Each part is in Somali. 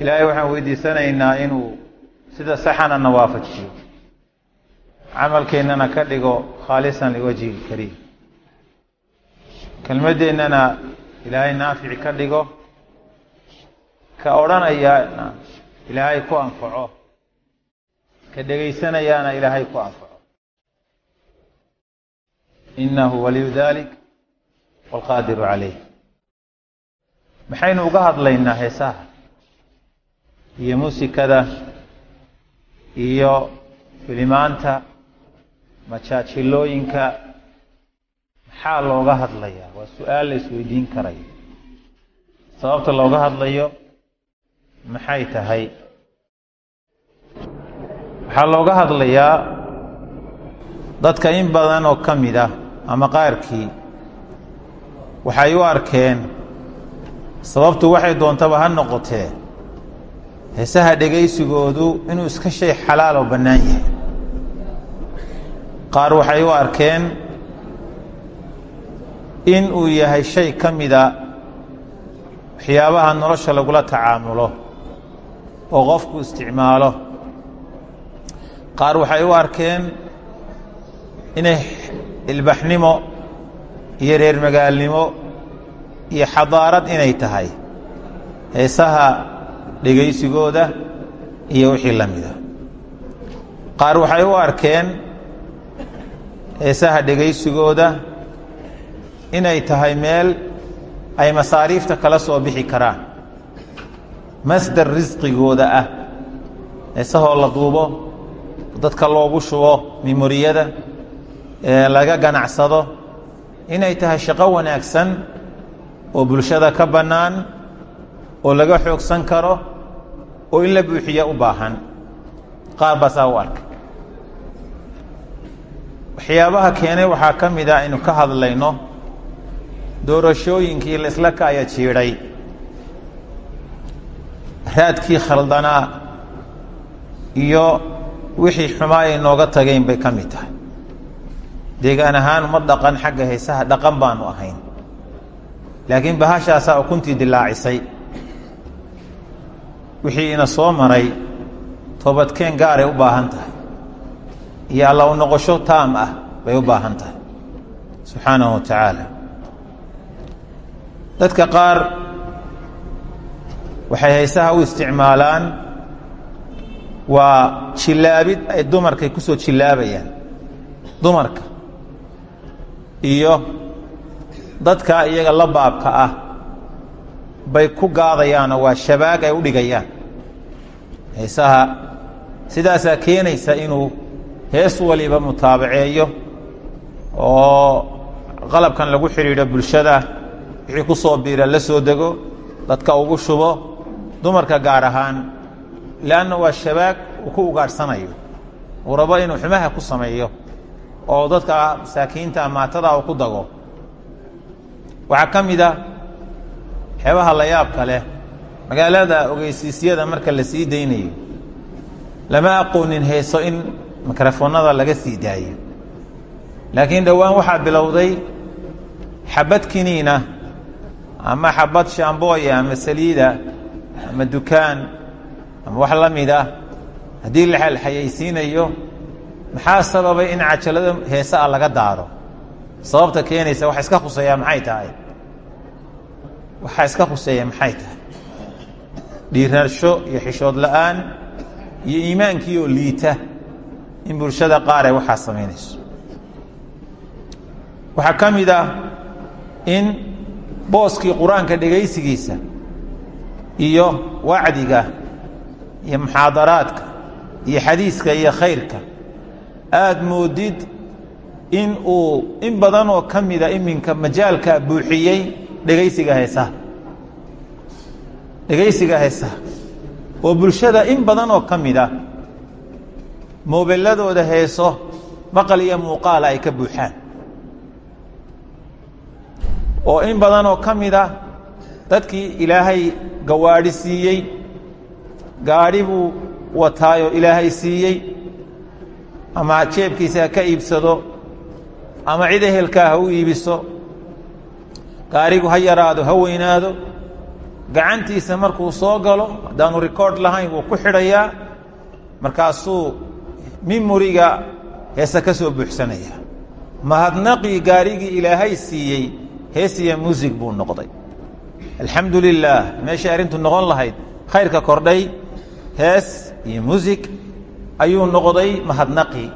ilaahay waxaan weydiisanaynaa inuu sida saxana na waafajiyo camalkeennana ka dhigo khaalisan liwajhi lkariim kelmaddeennana ilaahay naafici ka dhigo. Ka odhanayaana ilaahay ku anfaco. Ka dhegaysanayaana ilaahay ku anfaco. Inahu waliyu dalik waalqaadiru calayh. Maxaynu uga hadlaynaa heesaha iyo muusikada iyo filimaanta majaajilooyinka maxaa looga hadlayaa? Waa su'aal la isweydiin karayo sababta looga hadlayo maxay tahay? Waxaa looga hadlayaa dadka in badan oo ka mid ah ama qaarkii waxay u arkeen sababtu waxay doontaba ha noqotee heesaha dhegaysigoodu inuu iska shay xalaal oo bannaan yahay. Qaar waxay u arkeen in uu yahay shay ka mida waxyaabaha nolosha lagula tacaamulo oo qofku isticmaalo. Qaar waxay u arkeen inay ilbaxnimo iyo reer magaalnimo iyo xadaarad inay tahay. Heesaha dhegaysigooda iyo wixii la mida qaar waxay u arkeen heesaha dhegaysigooda inay tahay meel ay masaariifta kala soo bixi karaan. Masdar risqigooda ah heesahoo la duubo dadka loogu shubo memoriyada ee laga ganacsado inay tahay shaqo wanaagsan oo bulshada ka bannaan oo laga xoogsan karo oo in la buuxiya u baahan. Qaar baa saa u arkay waxyaabaha keenay waxaa ka mid ah aynu ka hadlayno doorashooyinkii la isla kaaya jiidhay. Raadkii khaldanaa iyo wixii xumaa ay nooga tageen bay ka mid tahay. Deegaan ahaan uma dhaqan xagga heesaha dhaqan baanu ahayn. Laakiin bahashaasaa ukuntii dilaacisay wixii ina soo maray toobadkeen gaaray u baahan tahay. Iyo alla u noqosho taam ah bay u baahan tahay. Subxaanahu wa tacaala. Dadka qaar waxay haysaha u isticmaalaan waa jillaabid ay dumarkay ku soo jillaabayaan. Dumarka iyo dadka iyaga la baabka ah bay ku gaadayaanoo waa shabaag ay u dhigayaan. Heesaha sidaasaa keenaysa inuu hees waliba mutaabaceeyo oo qalabkan lagu xidhiidho bulshada wixii ku soo biira la soo dego dadka ugu shubo dumarka gaar ahaan leanna waa shabaag uu ku ugaadhsanayo. Uu rabo inuu xumaha ku sameeyo oo dadka masaakiinta amaatada uu ku dago. Waxaa ka mid a waxyaabaha la yaabka leh magaalada ogeysiisyada marka la sii daynayo lama aqoonin heeso in mikrofoonada laga sii daayo. Laakiin dhowaan waxaa bilowday xabad kiniina ama xabad shambooya ama saliida ama dukaan ama wax la ah haddii la xayaysiinayo maxaa sababay in cajalada heese ah laga daaro? Sababta keenaysa waxa iska khuseeyaa maxay tahay waxaa iska khuseeya maxay tahay? Dhiirasho iyo xishood la'aan iyo iimaankii oo liita. In bulshada qaar ay waxaa samaynayso. Waxaa ka mid ah in booskii qur'aanka dhegaysigiisa iyo wacdiga iyo muxaadaraadka iyo xadiiska iyo khayrka aada moodid in uu in badan oo ka mida iminka majaalka buuxiyey dhegaysiga heesaha dhegaysiga heesaha oo bulshada in badan oo ka mida moobeladooda heeso maqal iyo muuqaala ay ka buuxaan. Oo in badan oo ka mid ah dadkii ilaahay gawaadhi siiyey gaadhi buu wataayoo ilaahay siiyey. Ama jeebkiisa ha ka iibsado ama cid ehelkaa ha u iibiso gaarigu ha yaraado ha weynaado. Gacantiisa markuu soo galo haddaanu rikoord lahayn wuu ku xidhayaa. Markaasuu mimoriga heese ka soo buuxsanaya. Mahadnaqii gaarigii ilaahay siiyey heesiya muusig buu noqday. Alxamdu lilaah meeshay arrintu noqon lahayd khayrka kordhay hees iyo muusig ayuu noqday mahadnaqii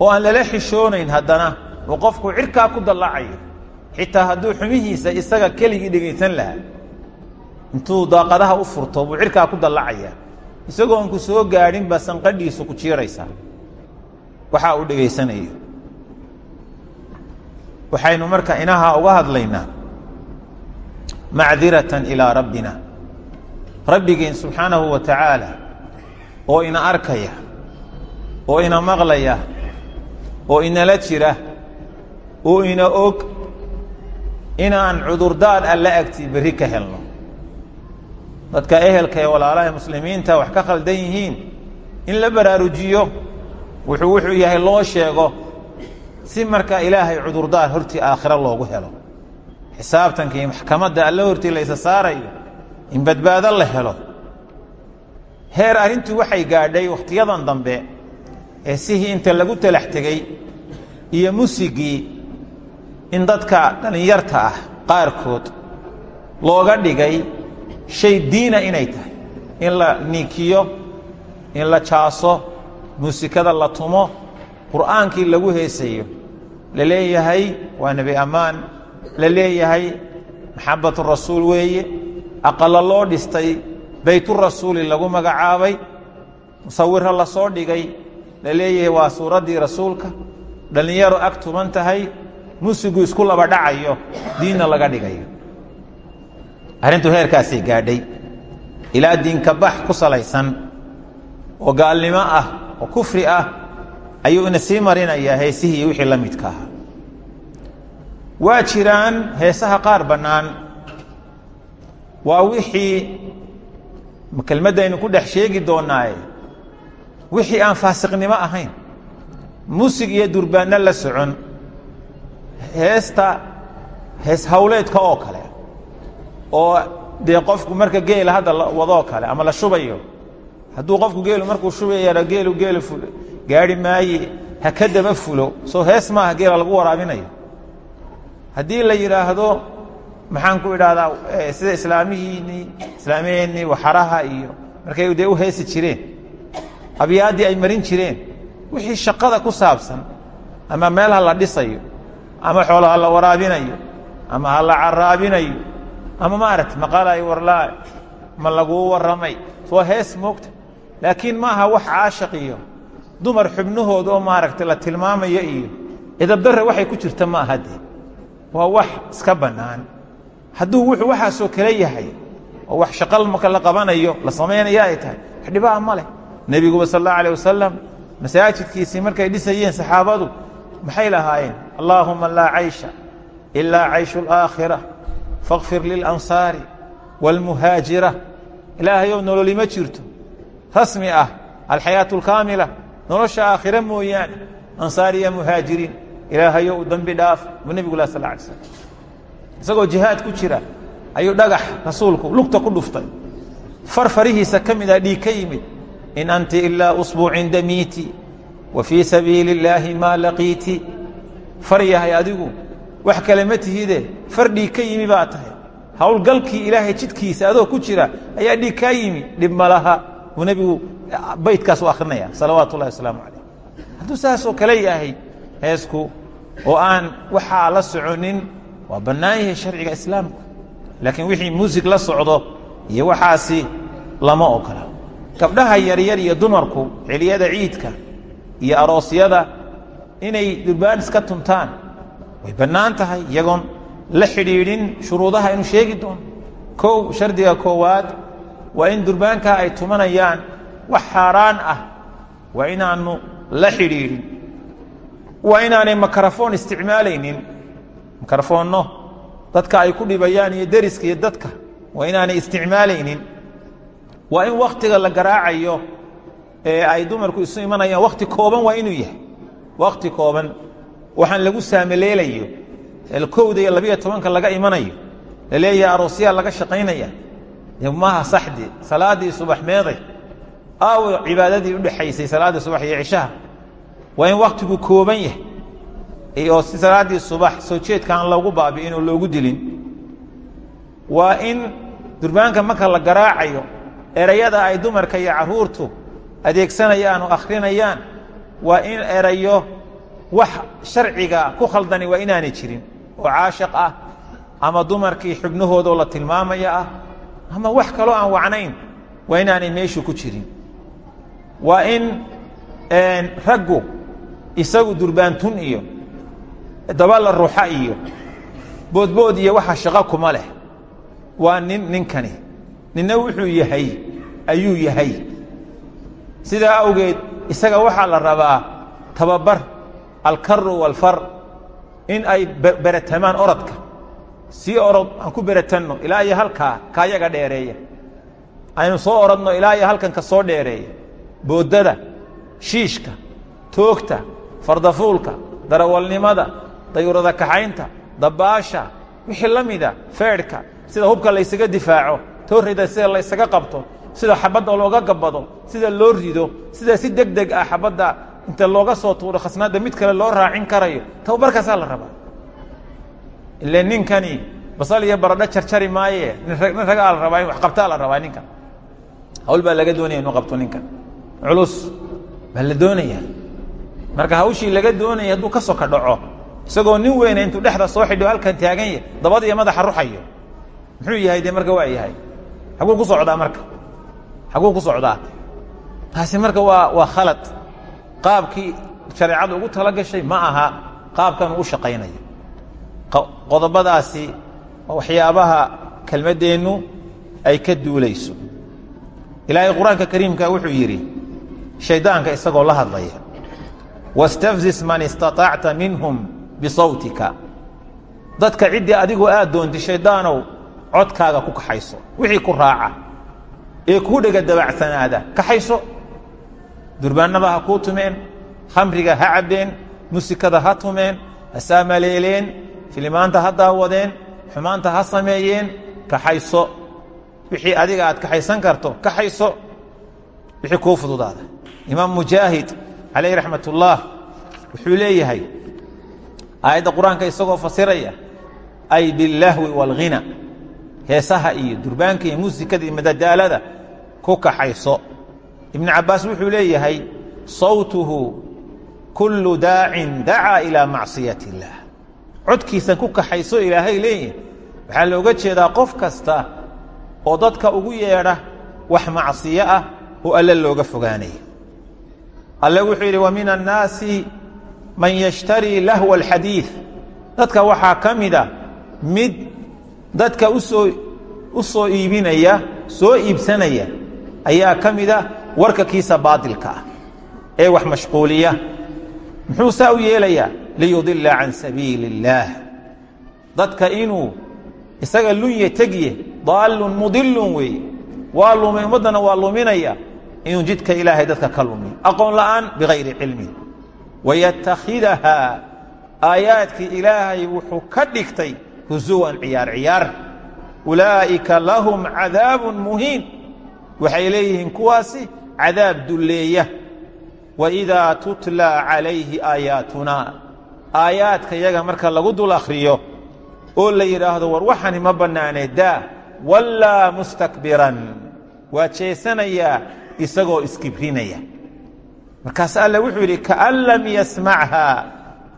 oo aan lala xishoonayn haddana uu qofku cirkaa ku dallacayo xitaa hadduu xumihiisa isaga keligii dhegaysan lahaa intuu daaqadaha u furto buu cirkaa ku dallacaya. Isagoon ku soo gaadhin baa sanqadhiisu ku jiiraysaa waxaa uu dhegaysanayo. Waxaynu marka inaha uga hadlaynaa macdiratan ilaa rabbina. Rabbigeen subxaanahu wa tacaala oo ina arkaya oo ina maqlaya oo inala jira oo ina og inaan cudurdaar alla agtii berri ka helno. Dadka ehelka ee walaalaha muslimiinta wax ka khaldan yihiin in la baraarujiyo wuxuu wuxuu yahay loo sheego si markaa ilaahay cudurdaar hortii aakhiro loogu helo. Xisaabtanka iyo maxkamadda alla hortii laysa saarayo in badbaado la helo. Heer arrintu waxay gaadhay wakhtiyadan dambe ee sihii inta lagu talax tegey iyo musigii in dadka dhallinyarta ah qaarkood looga dhigay shay diina inay tahay. In la niikiyo in la jaaso muusikada la tumo qur'aankii lagu heesayo. La leeyahay waa nebi ammaan. La leeyahay maxabbatu rasuul weeye. Aqallo loo dhistay bayturasuuli lagu magacaabay. Musawiro la soo dhigay. La leeyahay waa suuraddii rasuulka. Dhallinyaro ag tuban tahay musigu isku laba dhacayo diinna laga dhigayo arrintu heerkaasay gaadhay. Ilaa diinka bax ku salaysan oo gaalnimo ah oo kufri ah ayuu ina sii marinayaa heesihii iyo wixii la midka ahaa. Waa jiraan heesaha qaar bannaan. Waa wixii kelmaddaynu ku dhex sheegi doonaaye wixii aan faasiqnimo ahayn. Musig iyo durbaanno la socon heesta hees hawleedka oo kale. Oo dee qofku marka geela hadda wadoo kale ama la shubayo. Hadduu qofku geelu markuu shubayana geelu geelu ful gaari maaye ha ka daba fulo. Soo hees maaha geela lagu waraabinayo. Haddii la yidhaahdo maxaan ku idhaahdaa sida islaamihiinnii islaamiyeennii waxaraha iyo markay dee u heesi jireen. Abyaaddii ay marin jireen. Wixii shaqada ku saabsan ama meel ha la dhisayo ama xoolo ha la waraabinayo ama ha la caraabinayo ama maaragta maqalay warlaa ma laguu warramay waa hees moogta. Laakiin maaha wax caashaq iyo dumar xubnahooda oo maaragtay la tilmaamayo iyo idabdarre waxay ku jirta ma aha dee. Waa wax iska bannaan. Hadduu wuxuu waxaasoo kale yahay oo wax shaqal marka la qabanayo la samaynaya ay tahay wax dhibaa ma leh. Nebiguba sal allahu alيh wasalam masaajidkiisii markay dhisayeen saxaabadu maxay lahaayeen allaahuma laa caysha ilaa cayshu اlaakhira fakfir lilansaari wاlmuhaajira ilaahayow nololima jirto rasmi ah alxayaaة اlkaamila nolosha aakhira mooyaane ansaariya muhaajiriin ilaahayow u dembi dhaaf buu nebigu lah sal alay slam isagoo jihaad ku jira ayuu dhagax rasuulku lugta ku dhuftay far farihiisa ka mid ah dhiig ka yimid in anti ilaa usbuucin damiiti wa fii sabiili اllaahi maa laqiiti. Far yahay adigu wax kale ma tihide ka yimi baa tahay. Howlgalkii ilaahay jidkiisa adoo ku jira ayaa dhiig kaa yimi. Dhib ma laha. Buu nebigu baydkaas u akhrinaya salawaatu ullahi wasalaamu calayh. Hadduu saasoo kale yahay heesku oo aan waxaa la soconin waa bannaan yahay sharciga islaamku laakiin wixii muusig la socdo iyo waxaasi lama ogola. Gabdhaha yaryar iyo dumarku celiyada ciidka iyo aroosyada inay durbaan iska tuntaan. Way bannaan tahay iyagoon la xidhiidhin shuruudaha aynu sheegi doono kow shardiga koowaad waa in durbaankaa ay tumanayaan wax xaaraan ah. Waa inaannu la xidhiidhin. Waa inaanay makarafoon isticmaalaynin. Makarafoonno dadka ay ku dhibayaan iyo deriska iyo dadka. Waa inaanay isticmaalaynin. Waa in wakhtiga la garaacayo ee ay dumarku isu imanayaan wakhti kooban waa inuu yahay. Wakhti kooban waxaan lagu saamaleelayo kowda iyo labiyo tobanka laga imanayo la leeyahay aroosyaa laga shaqaynaya maha saxdi salaaddii subax meeday aawo cibaadadii udhexaysay salaaddii subax iyo cishaha waa in waktigu kooban yahay. Oo si salaaddii subax soo jeedka aan loogu baabi'in oo loogu dilin. Waa in durbaanka marka la garaacayo erayada ay dumarka iyo carruurtu adeegsanayaan oo akhrinayaan waa in erayo wax sharciga ku khaldani waa inaanay jirin oo caashiq ah ama dumarkii xubnahoodoo la tilmaamaya ah ama wax kaloo aan wacnayn waa inaanay meeshu ku jirin. Waa in raggu isagu durbaantun iyo dabala ruuxa iyo boodbood iyo waxa shaqo kuma leh. Waa nin ninkani. Ninna wuxuu yahay ayuu yahay sidaa awgeed isaga waxaa la rabaa tababar alkaru walfar in ay beratamaan orodka. Sii orod aan ku beratanno ilaa iyo halkaa kaayaga dheereeya. Aynu soo orodno ilaa iyo halkan ka soo dheereeya. Boodada shiishka toogta fardafuulka darawalnimada dayurada kaxaynta dabaasha wixii la mida feedhka sida hubka laysaga difaaco toorrida sida laysaga qabto sida xabadda looga gabbado sida loo rido sida si deg deg ah xabadda inta looga soo tuuro khasnaadda mid kale loo raacin karayo tababarkaasaa la rabaa. Ile ninkani basal iyo baradho jarjari maaye nin ragaa la rabaa in wax qabtaa la rabaa ninkan hawl baa laga doonaya inu qabto ninkan culus baa la doonaya. Marka hawshii laga doonaya hadduu ka soka dhaco isagoo nin weyna intuu dhexda soo xidho halkan taagan yahy dabada iyo madaxa ruxayo. Muxuu yahay dee marka waa yahay? Xaguu ku socdaa marka xaguu ku socdaa. Taasi marka waa waa khalad. Qaabkii shareecadu ugu tala gashay ma aha qaabkan uu shaqaynayo qodobadaasi waxyaabaha kelmaddeennu ay ka duulayso. Ilaahay qur'aanka kariimka wuxuu yidhi shaydaanka isagoo la hadlaya wastafzis man istaطacta minhum bisawtika. Dadka ciddii adigoo aad doontay shaydaanow codkaaga ku kaxayso wixii ku raaca ee kuu dhega dabacsanaada kaxayso durbaannaba ha kuu tumeen. Khamriga ha cabbeen. Musikada ha tumeen. Ha saamaleeleen. Filimaanta ha daawadeen. Xumaanta ha sameeyeen. Kaxayso wixii adiga aad kaxaysan karto kaxayso wixii kuu fududaada. Imaam mujaahid calayh raxmat wuxuu leeyahay aayadda qur'aanka isagoo fasiraya ay billahwi waalghina heesaha iyo durbaanka iyo muusikada iyo madadaalada ku kaxayso. Ibnu cabbaas wuxuu leeyahay sawtuhu kullu daacin dacaa ilaa macsiyat اllah codkiisan ku kaxayso ilaahay leeyahay waxaa looga jeedaa qof kasta oo dadka ugu yeedha wax macsiyo ah oo alle looga fogaanaya. Alle wuxuu yidhi wa min annaasi man yashtarii lahwa alxadiid dadka waxaa ka mida mid dadka u soo u soo iibinaya soo iibsanaya ayaa ka mida warka kiisa baadilka ah ee wax mashquuliya. Muxuu saa u yeelayaa liyudila can sabiili اllaah dadka inuu isaga lunye tegye daallun mudilun weeye. Waa lumay ummaddana waa luminaya inuu jidka ilaahay dadka ka lumiyo. Aqoon la'aan bigayri cilmin wayattakhidahaa aayaadkii ilaahay wuxuu ka dhigtay husuwan ciyaar ciyaar. Ulaa'ika lahum cadaabun muhiin waxay leeyihiin kuwaasi cadaab dulleeya. Waidaa tutlaa calayhi aayaatunaa. Aayaadka yaga marka lagu dul akhriyo oo la yidhaahdo war waxani ma bannaanee daa wallaa mustakbiran. Waa jeesanayaa isagoo iskibrinaya. Markaas alle wuxuu yidhi kaan lam yasmachaa.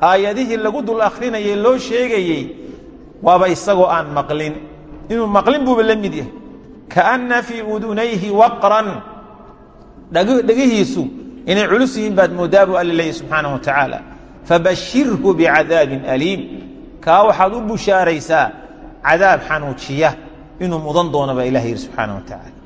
Aayadihii lagu dul akhrinayay loo sheegayey waaba isagoo aan maqlin. Inuu maqlin buuba la mid yahay kaanna fii udunayhi waqran. Dhegihiisu inay culus yihiin baad moodaa buu alla leeyahy subxaanaه wa tacaala fabashirhu bicadaabin aliim. Kaa waxaad u bushaaraysaa cadaab xanuujiya inuu mudan doono baa ilah yidhi subxaanaه wa tacaala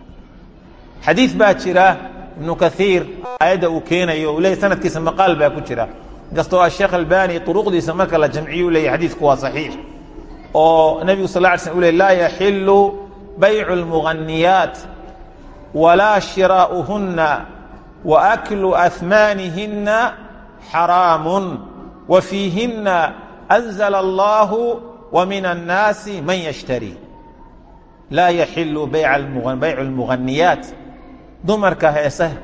xadiid baa jira ibnu kaiir aayadda uu keenayo uu leeyay sanadkiisa maqaal baa ku jira. Inkastoo asheekh albani uruqdiisa marka la jamciyo u leeyay xadiidku waa saxiix. Oo nebigu sal ly slm u ley laa yaxilu baycu اlmuganiyaat walaa shiraa'uhunna wa aklu ahmaanihinna xaraamun wa fiihinna anzala allahu wa min annaasi man yashtarii laa yaxilu baycu lmughaniyaat dumarka heesaha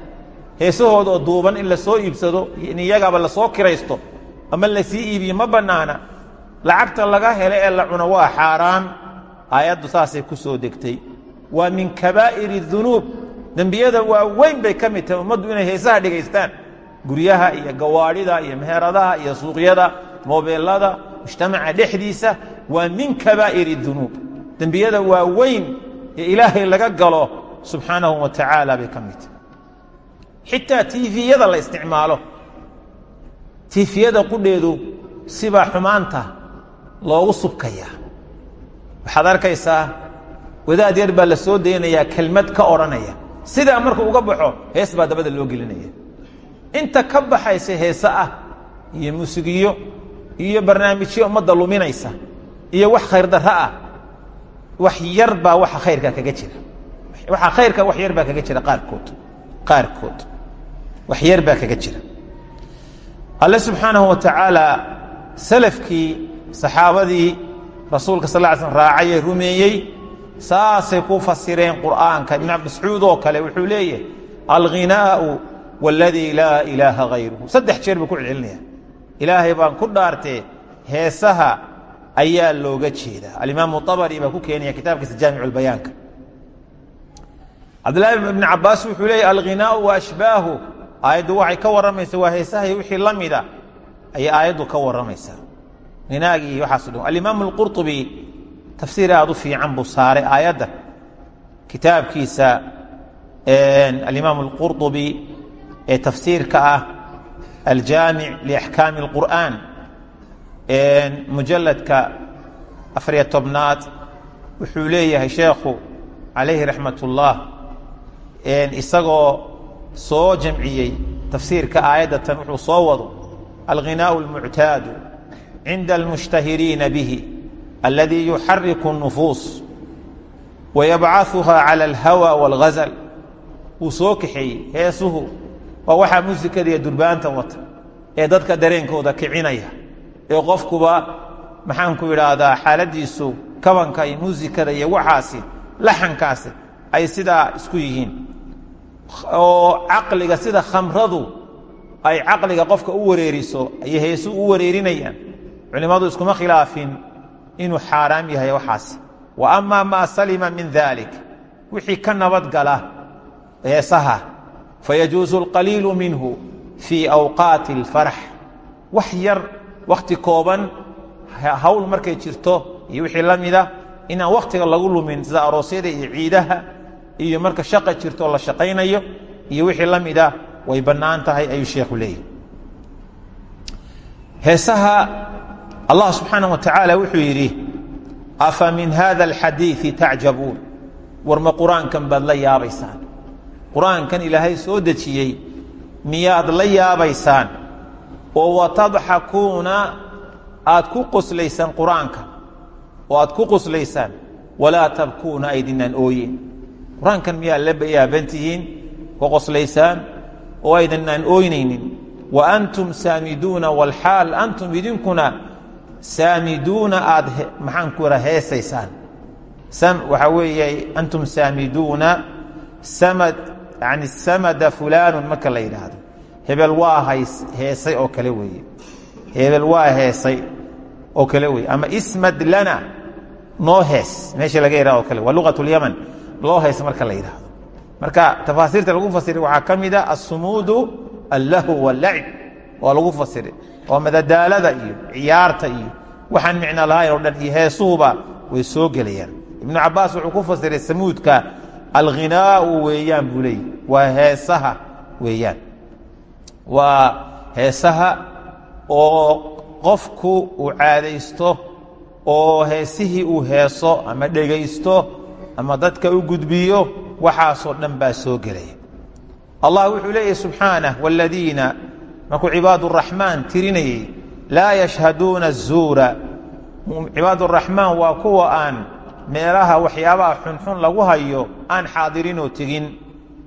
heesahooda oo duuban in la soo iibsado in iyagaba la soo kiraysto ama la sii iibiyo ma bannaana lacagta laga hele ee la cuno waa xaaraan aayaddu saasay ku soo degtay. Waa min kabaa'iri dunuub. Dembiyada waaweyn bay ka mid tahay ummaddu inay heesaha dhegaystaan guryaha iyo gawaadhida iyo meheradaha iyo suuqyada moobeelada mujtamaca dhexdiisa waa min kabaa'iri dunuub. Dembiyada waaweyn ee ilaahay laga galo subxaanahu wa tacaala bay ka mid tahay. Xitaa tiifiyada la isticmaalo. Tiifiyada qudheedu sibaa xumaanta loogu subkayaa waxaad arkaysaa wadaad yar baa la soo daynayaa kelmad ka odhanaya. Sidaa markuu uga baxo hees baa dabada loo gelinaya. Inta ka baxaysa heese ah iyo muusigiyo iyo barnaamijyo ummadda luminaysa iyo wax khayr darro ah wax yar baa waxa khayrka kaga jira. Waxa khayrka wax yar baa kaga jira qaarkood qaarkood. Wax yar baa kaga jira. Alle subxaanahu wa tacaala salafkii saxaabadii rasuulka sal ly slm raacayee rumeeyey. Saasay ku fasireen qur'aanka. Ibn mascuud oo kale wuxuu leeyahay alghinaau waladii laa ilaaha hayruhu saddex jeer ku celcelinaya ilaahay baan ku dhaartee heesaha ayaa looga jeedaa. Alimaamu abari baa ku keenaya kitaabkiisa jaamic bayaanka. Cabdillaahi ibn cabaas wuxuu leeyahy alghinaau wa ashbaahu. Aayaddu waxay ka warramaysaa waa heesaha iyo wixii la mida ayay ka warramaysaa hinaagii waxaaso dhan alimaamu alqurطubi tafsiir aad u fiican buu saaray aayadda kitaabkiisa alimaamu alqurطubi ee tafsiirka ah aljaamic liaxkaami اlqur'an mujaladka afariyo tobnaad wuxuu leeyahay sheekhu calayhi raxmat ullah isagoo soo jamciyey tafsiirka aayaddatan wuxuu soo wado alghinaau اlmuctaadu cinda almushtahiriina bihi aladii yuxariku الnufuus wayabcaثuha calى اlhawa wاlghazal wuu soo kaxeeyey heesuhu waa waxaa muusikada iyo durbaanta wata ee dadka dareenkooda kicinaya ee qofkuba maxaanku idhaahdaa xaaladiisu kabanka iyo muusikada iyo waxaasi laxankaasi ay sidaa isku yihiin oo caqliga sida khamradu ay caqliga qofka u wareeriso ayay heesu u wareerinayaan culimmadu iskuma khilaafin. Inuu xaaraam yahay waxaasi wa ama maa salima min dalik wixii ka nabadgala heesaha. Fayajuusu alqaliilu minhu fii awqaati اlfarax wax yar wakhti kooban hawl markay jirto iyo wixii la mida inaan wakhtiga lagu lumin sida aroosyada iyo ciidaha iyo marka shaqa jirto la shaqaynayo iyo wixii la mida way bannaan tahay ayuu sheekhu leeyahy allah subxaanaه wa tacaala wuxuu yidhi afa min hada alxadiiثi tacjabuun war ma qur'aankan baad la yaabaysaan. Qur'aankan ilaahay soo dejiyey miyaad la yaabaysaan? Oo watadxakuuna aad ku qoslaysaan qur'aanka. Oo aad ku qoslaysaan walaa tabkuuna aydinaan ooyin. Qur'aankan miyaa la yaabantihiin ku qoslaysaan oo aydinaan ooynaynin. Wa saamiduuna aad maxaan ku raa heesaysaan waxaa weeye antum saamiduuna samad yani samada fulaanun marka la yidhaahdo. Hebel waa heesay oo kale weeye. Hebel waa heesay oo kale weeye. Ama ismad lana noo hees meesha laga yidhahdo kale. Waa lugat اlyaman loo hees marka la yidhaahdo. Marka tafaasiirta lagu fasiray waxaa ka mida asumuudu allahu wاlacib waa lagu fasiray oo madadaalada iyo ciyaarta iyo waxaan micno lahayn oo dhan iyo heesuhuba way soo gelayaan. Ibnu cabaas wuxuu ku fasiray samuudka alghinaau weeyaan buu leeyay waa heesaha weeyaan. Waa heesaha oo qofku uu caadaysto oo heesihii uu heeso ama dhegaysto ama dadka u gudbiyo waxaasoo dhan baa soo gelaya. Allah wuxuu leeyahy subxaanah wاladiina markuu cibaad raxmaan tirinayey laa yashhaduuna azuura cibaad raxmaan waa kuwa aan meelaha waxyaabaha xunxun lagu hayo aan xaadirinoo tegin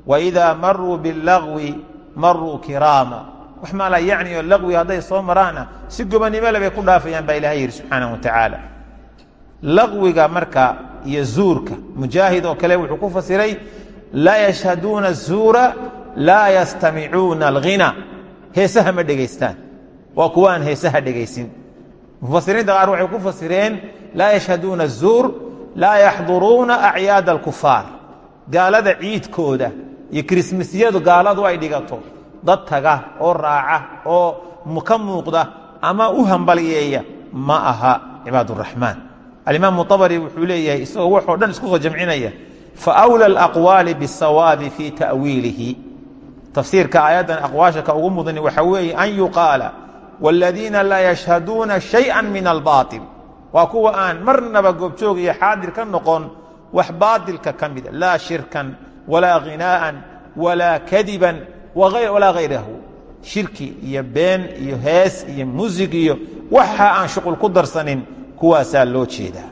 waidaa maruu bilagwi maruu kiraama. Wax maalaa yacni oo lagwi hadday soo maraana si gobanimo bay ku dhaafayaan baa ilahay yihi subxaanahu wa tacaala. Lagwiga marka iyo zuurka mujaahid oo kale wuxuu ku fasiray laa yashhaduuna azuura laa yastamicuuna alghina heesaha ma dhegaystaan waa kuwaan heesaha dhegaysin mufasiriinta qaar waxay ku fasireen laa yashhaduuna الzuur laa yaxduruuna acyaada اlkufaar gaalada ciidkooda iyo kirismasyadu gaaladu ay dhigato dad taga oo raaca oo ka muuqda ama u hambalyeeya ma aha cibaad الraxmaan alimaamu abri wuxuu leeyahay isagoo waxoo dhan isku soo jamcinaya faأwlى اlأqwaali bالsawaabi fii ta'wiilihi tafsiirka aayaddan aqwaasha ka ugu mudani waxa weeye an yuqaala wاladiina laa yashhaduuna shayئa min albaaطil waa kuwa aan marnaba goobjoog iyo xaadir ka noqon wax baatilka ka mida laa shirkan walaa ghinaaءan walaa kadiban walaa hayrahu shirki iyo been iyo hees iyo musig iyo waxa aan shuqul ku darsanin kuwaasaa loo jeedaa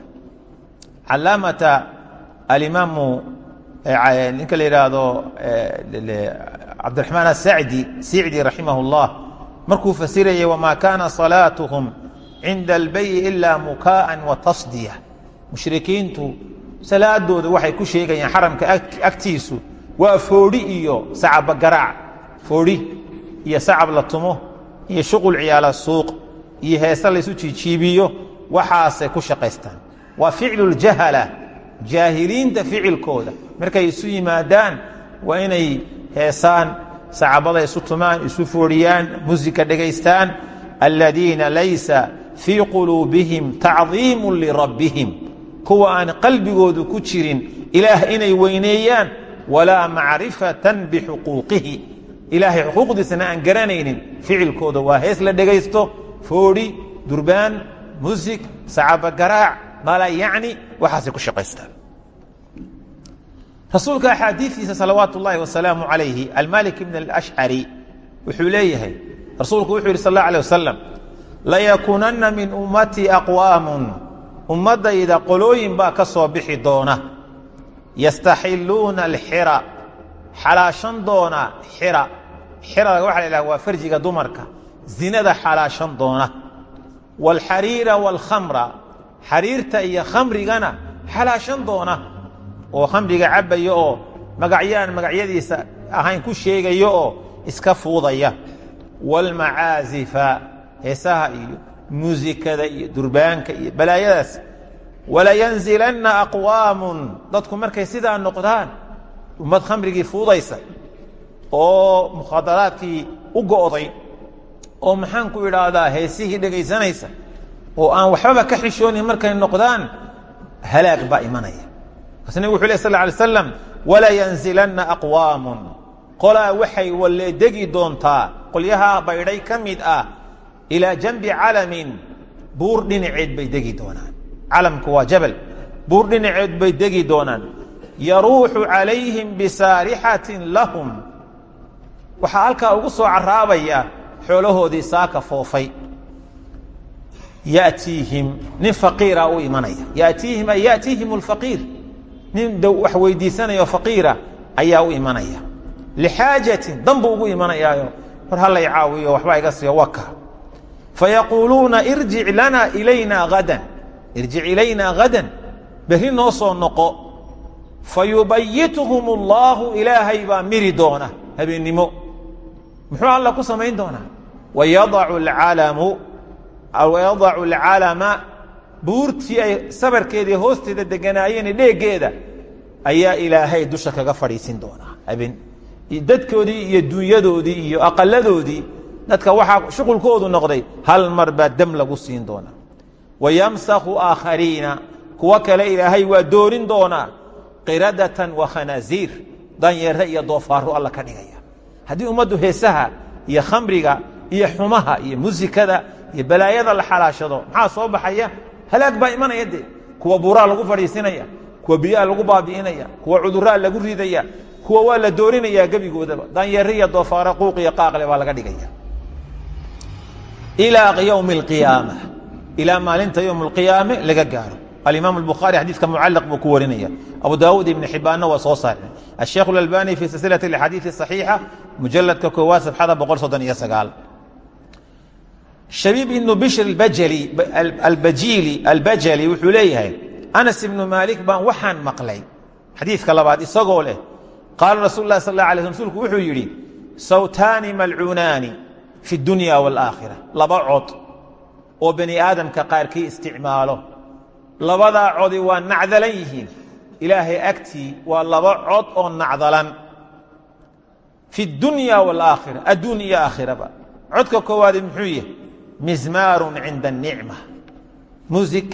calaamata alimaamu ninka la yidhaahdo cabdiraxmaan asacdi sicdi raximah اllah markuu fasirayay wamaa kaana salaatuhum cinda albayi ilaa mukaa'an wa tasdiya mushrikiintu salaadooda waxay ku sheegayaan xaramka agtiisu waa foodhi iyo sacaba garaac foodhi iyo sacab la tumo iyo shuqul ciyaala suuq iyo heese laysu jiijiibiyo waxaasay ku shaqaystaan waa ficlu ljahala jaahiliinta ficilkooda markay isu yimaadaan waa inay heesaan sacabada isu tumaan isu foodhiyaan musika dhegaystaan aladiina laysa fii quluubihim tacdiimu lirabbihim. Kuwa aan qalbigoodu ku jirin ilaah inay weyneeyaan walaa macrifatan bixuquuqihi ilaahay xuquuqdiisana aan garanaynin ficilkooda waa hees la dhegaysto foodhi durbaan musig sacaba garaac mala yacni waxaasay ku shaqaystaan rasuulka axaadiistiisa salawaatu ullaahi wasalaamu calayhi almalik ibn alashcari wuxuu leeyahay rasuulku wuxuu yidhi sal alla alay wasalam layakuunanna min ummatii aqwaamun ummaddayda qolooyin baa ka soo bixi doona. Yastaxilluuna alxira xalaashan doona xira. Xiraga waxa la idhaha waa farjiga dumarka zinada xalaashan doona. Waalxariira waalkhamra xariirta iyo khamrigana xalaashan doona oo khamriga cabbaya oo magacyaan magacyadiisa ahayn ku sheegaya oo iska fuudaya. Waalmacaazifa heesaha iyo muusikada iyo durbaanka iyo balaayadaas. Walayanzilanna aqwaamun dadku markay sidaa noqdaan ummad khamrigii fuudaysa oo mukhaadaraadkii u go'day oo maxaan ku idhaahdaa heesihii dhegaysanaysa oo aan waxbaba ka xishoonin markay noqdaan halaag baa imanaya markaas nabig wuxu leh sal ly slam walayanzilanna aqwaamun. Qolaa waxay walle degi doontaa qolyahaa baydhay ka mid ah ilaa janbi calamin buur dhinaceed bay degi doonaan. Calamku waa jabal buur dhinaceed bay degi doonaan. Yaruuxu calayhim bisaarixatin lahum. Waxaa halkaa ugu soo caraabaya xoolahoodii saaka foofay. Yatiihim nin faqiira u imanaya. Yatiihim ay yatiihim اlfaqiir nin wax weydiisanayo faqiira ayaa u imanaya. Lixaajatin dan buu ugu imanayaayo. War hallay caawiyo waxba iga siiyo waka fayaquuluuna irjic lana ilayna hadan irjic ilaynaa hadan berri noo soo noqo. Fayubayituhum اllaahu ilaahay baa miri doona habeennimo. Muxuu alla ku samayn doonaa? Wayadacu alcalama buurtii ay sabarkeedii hoosteeda deganaayeen dheeggeeda ayaa ilaahay dusha kaga fadhiisin doonaa. Habeen. Dadkoodii iyo dunyadoodii iyo aqaladoodii dadka waxaa shuqulkoodu noqday hal mar baa dam lagu siin doonaa. Wayamsakhu aakhariina kuwo kale ilaahay waa doorin doonaa qiradatan wa khanaaziir danyeere iyo doofaaro alla ka dhigaya. Haddii ummaddu heesaha iyo khamriga iyo xumaha iyo musikada iyo balaayada la xalaashado maxaa soo baxaya halaag baa imanaya dee kuwa buuraa lagu fadhiisinaya kuwa biyaha lagu baabi'inaya kuwa cuduraa lagu ridaya kuwa waa la doorinaya gebigoodaba danyeere iyo doofaaro quuq iyo qaaqle baa laga dhigaya ilaa ywmi اlqiyaama ilaa maalinta ywm اlqiyaame laga gaaro alimaam الbukhaari xadiidka mucalaq buu ku warinaya abu daawuud ibn xibaanna waa soo saareen asheekh اlalbani fi silsilaة اxadiiث الصaxiixa mujaladka koowaad safxada boqol soddon iyo sagaal shabiib ibnu bishr albajili albajali wuxuu leeyahay anas ibnu maalik baan waxaan maqlay. Xadiidka labaad isagoo leh qaala rasul lah sal la alay sl rsulku wuxuu yidhi sawtaani malcuunaani fi dunya waalaakhira laba cod oo bani aadamka qaarkii isticmaalo. Labadaa codi waa nacdalan yihiin. Ilaahay agtii waa laba cod oo nacdalan. Fi dunya mizmaarun cinda anicma musig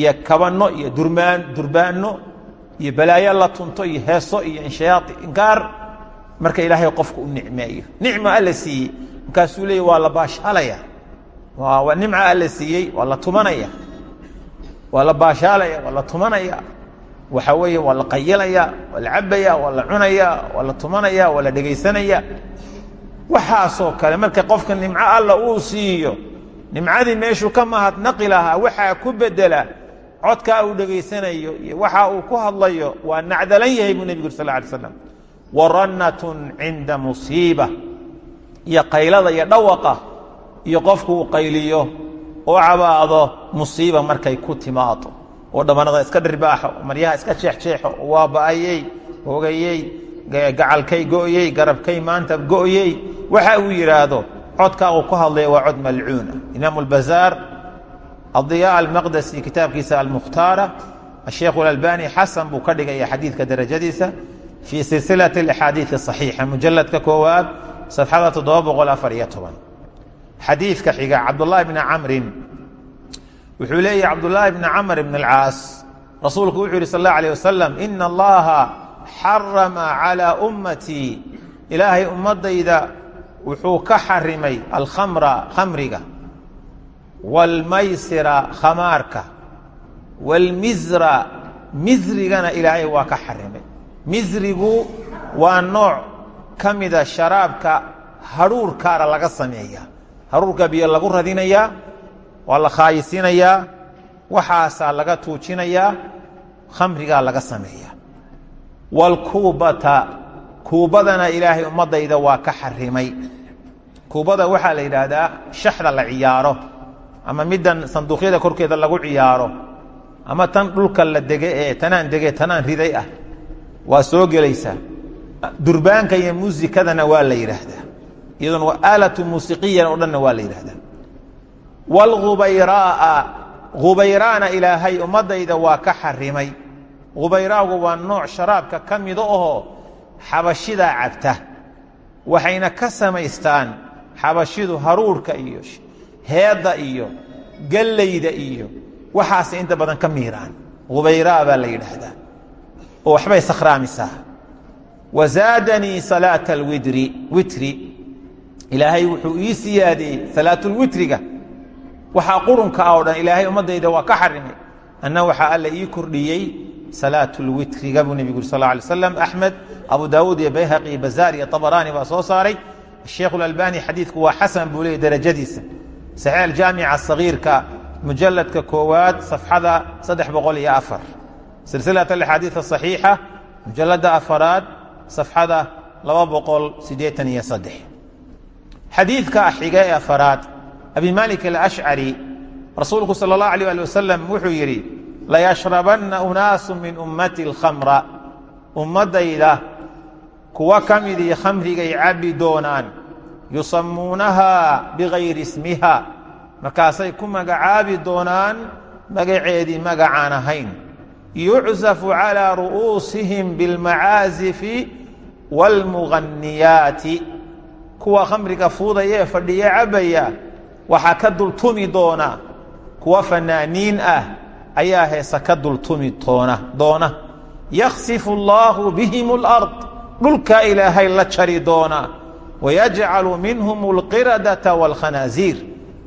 iyo kabanno iyo durmaan durbaanno iyo balaayo la tunto iyo heeso iyo inshayaai inkaar marka ilaahay qofka u nicmeeyo. Nicma alla siiyey. Markaasuu leeya waa la baashaalaya waa nimca alla siiyey waa la tumanaya. Waa la baashaalaya waa la tumanaya. Waxa weeye waa la qayilaya waa la cabaya waa la cunaya waa la tumanaya waa la dhegaysanaya waxaasoo kale marka qofka nimco alla uu siiyo nimcadii meeshuu ka mahadnaqi lahaa waxaa ku bedela codkaa uu dhegaysanayo iyo waxa uu ku hadlayo waa nacdalan yahay buu nebigu sal alay slam warannatun cinda musiiba iyo qaylada iyo dhawaqa iyo qofku uu qayliyo oo cabaado musiiba markay ku timaado oo dhammanada iska dhirbaaxo maryaha iska jeexjeexo waa ba'ayey hogayey gacalkay go'yey garabkay maanta go'yey waxa uu yidhaahdo codkaa uu ku hadlaya waa cod malcuuna. Imaamu albazaar adiya almaqdasi kitaabkiisa almukhtaara asheikhu alalbani xasan buu ka dhigaya xadiidka darajadiisa fii silsilati alaxaadiid asaxiixa mujalladka koowaad safxada toddoba boqol afar iyo toban. Xadiidka xiga cabdullaahi bni camrin wuxuu leeyahy cabdullaahi bni camr bn alcaas rasuulku wuxuu yihi sal allah alيh wasalam ina allaha xarama calىa ummatii ilaahay ummadayda wuxuu ka xarimay alkhamra khamriga wاlmaysira khamaarka wاlmizra misrigana ilaahay waa ka xarimay misrigu waa nooc ka mida sharaabka hadhuurkaana laga sameeya hadhuurka biyo lagu radinayaa waa la khaayisinayaa waxaasaa laga tuujinayaa khamrigaa laga sameeya wاlkuubata kuubadana ilaahay ummadayda waa ka xarimay kuubada waxaa la yidhaahdaa shaxda la ciyaaro. Ama middan sanduuqyada korkeeda lagu ciyaaro. Ama tan dhulka la dege ee tanaan dege tanaan riday ah. Waa soo gelaysaa durbaanka iyo muusikadana waa la yidhaahdaa. Iyaduna waa aalatu muusiqiyan oo dhanna waa la yidhaahdaa. Wاlhubayraaa hubayraana ilaahay ummadayda waa ka xarimay. Hubayraagu waa nooc sharaabka ka mida ohoo xabashidaa cabta. Waxayna ka samaystaan xabashidu haruurka iyo heedda iyo gallayda iyo waxaasay inta badan ka miiraan. Hubayraa baa la yidhaahdaa. Oo waxbay sakhraamisaa. Wazaadanii salaata alwidri witri ilaahay wuxuu ii siyaadiyey salaatulwitriga waxaa qurunka ah o dhan ilaahay ummaddayda waa ka xarimay. Anna waxaa alla ii kordhiyey salaatulwitriga buu nebigu uri sal lla alay slam axmed abu daawuud iyo bayhaqi iyo bazaar iyo abaraani baa soo saaray sheikhu اlalbani xadiidku waa xasan buu leeyay darajadiisa saxiix aljaamica sagiirka mujaladka koowaad safxada saddex boqol iyo afar silsilat alaxaadiid asaxiixa mujalada afaraad safxada laba boqol siddeetan iyo saddex xadiidka xiga ee afaraad abi malik alashcari rasuulku sala اllahu alيh ali wasalam wuxuu yidhi layashrabanna unaasu min ummati اlkhamra ummaddayda kuwa ka midii khamrigay cabbi doonaan yusammuunahaa bigayri ismiha. Markaasay ku magacaabi doonaan magaceedii magacaan ahayn. Yucsafu calaa ru'uusihim bilmacaazifi waalmughanniyaati kuwa khamriga fuudaya ee fadhiya cabbaya waxaa ka dultumi doona. Kuwa fanaaniin ah ayaa heesa ka dultumi doona. Yaksifu allaahu bihim alard dhulkaa ilaahay la jari doona wayajcalu minhum اlqiradata wاlkhanaaziir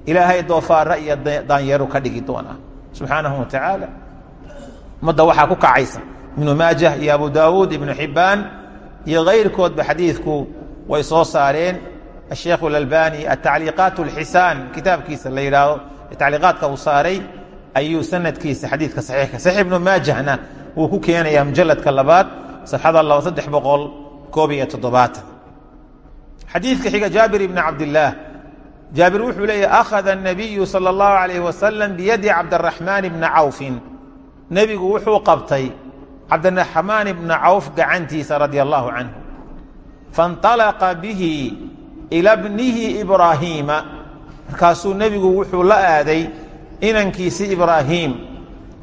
ilaahay doofaara iyo daanyeeru ka dhigi doonaa subxaanahu wa tacaala ummadda waxaa ku kacaysa ibnu maajah iyo abu daawuud ibnu xibbaan iyo kayrkoodba xadiidku way soo saareen asheikh اlalbani atacliiqaat اlxisaan kitaabkiisa la yidhaahdo tacliiqaadka uu saaray ayuu sanadkiisa xadiidka saxiixka saxiix ibnu maajahna wuu ku keenayaa mujaladka labaad safxada laba saddex boqol koob iyo toddobaatan xadiidka xiga jaabir ibni cabdillaah jaabir wuxuu leeyahy akhada الnabiyu salى اllahu alayh wasalam biyadi cabdiraxmaan bni cawfin nebigu wuxuu qabtay cabdiraxmaan ibna cawf gacantiisa radia allaahu canhu faاnطalaqa bihi ila bnihi ibraahiima markaasuu nebigu wuxuu la aaday inankiisi ibraahiim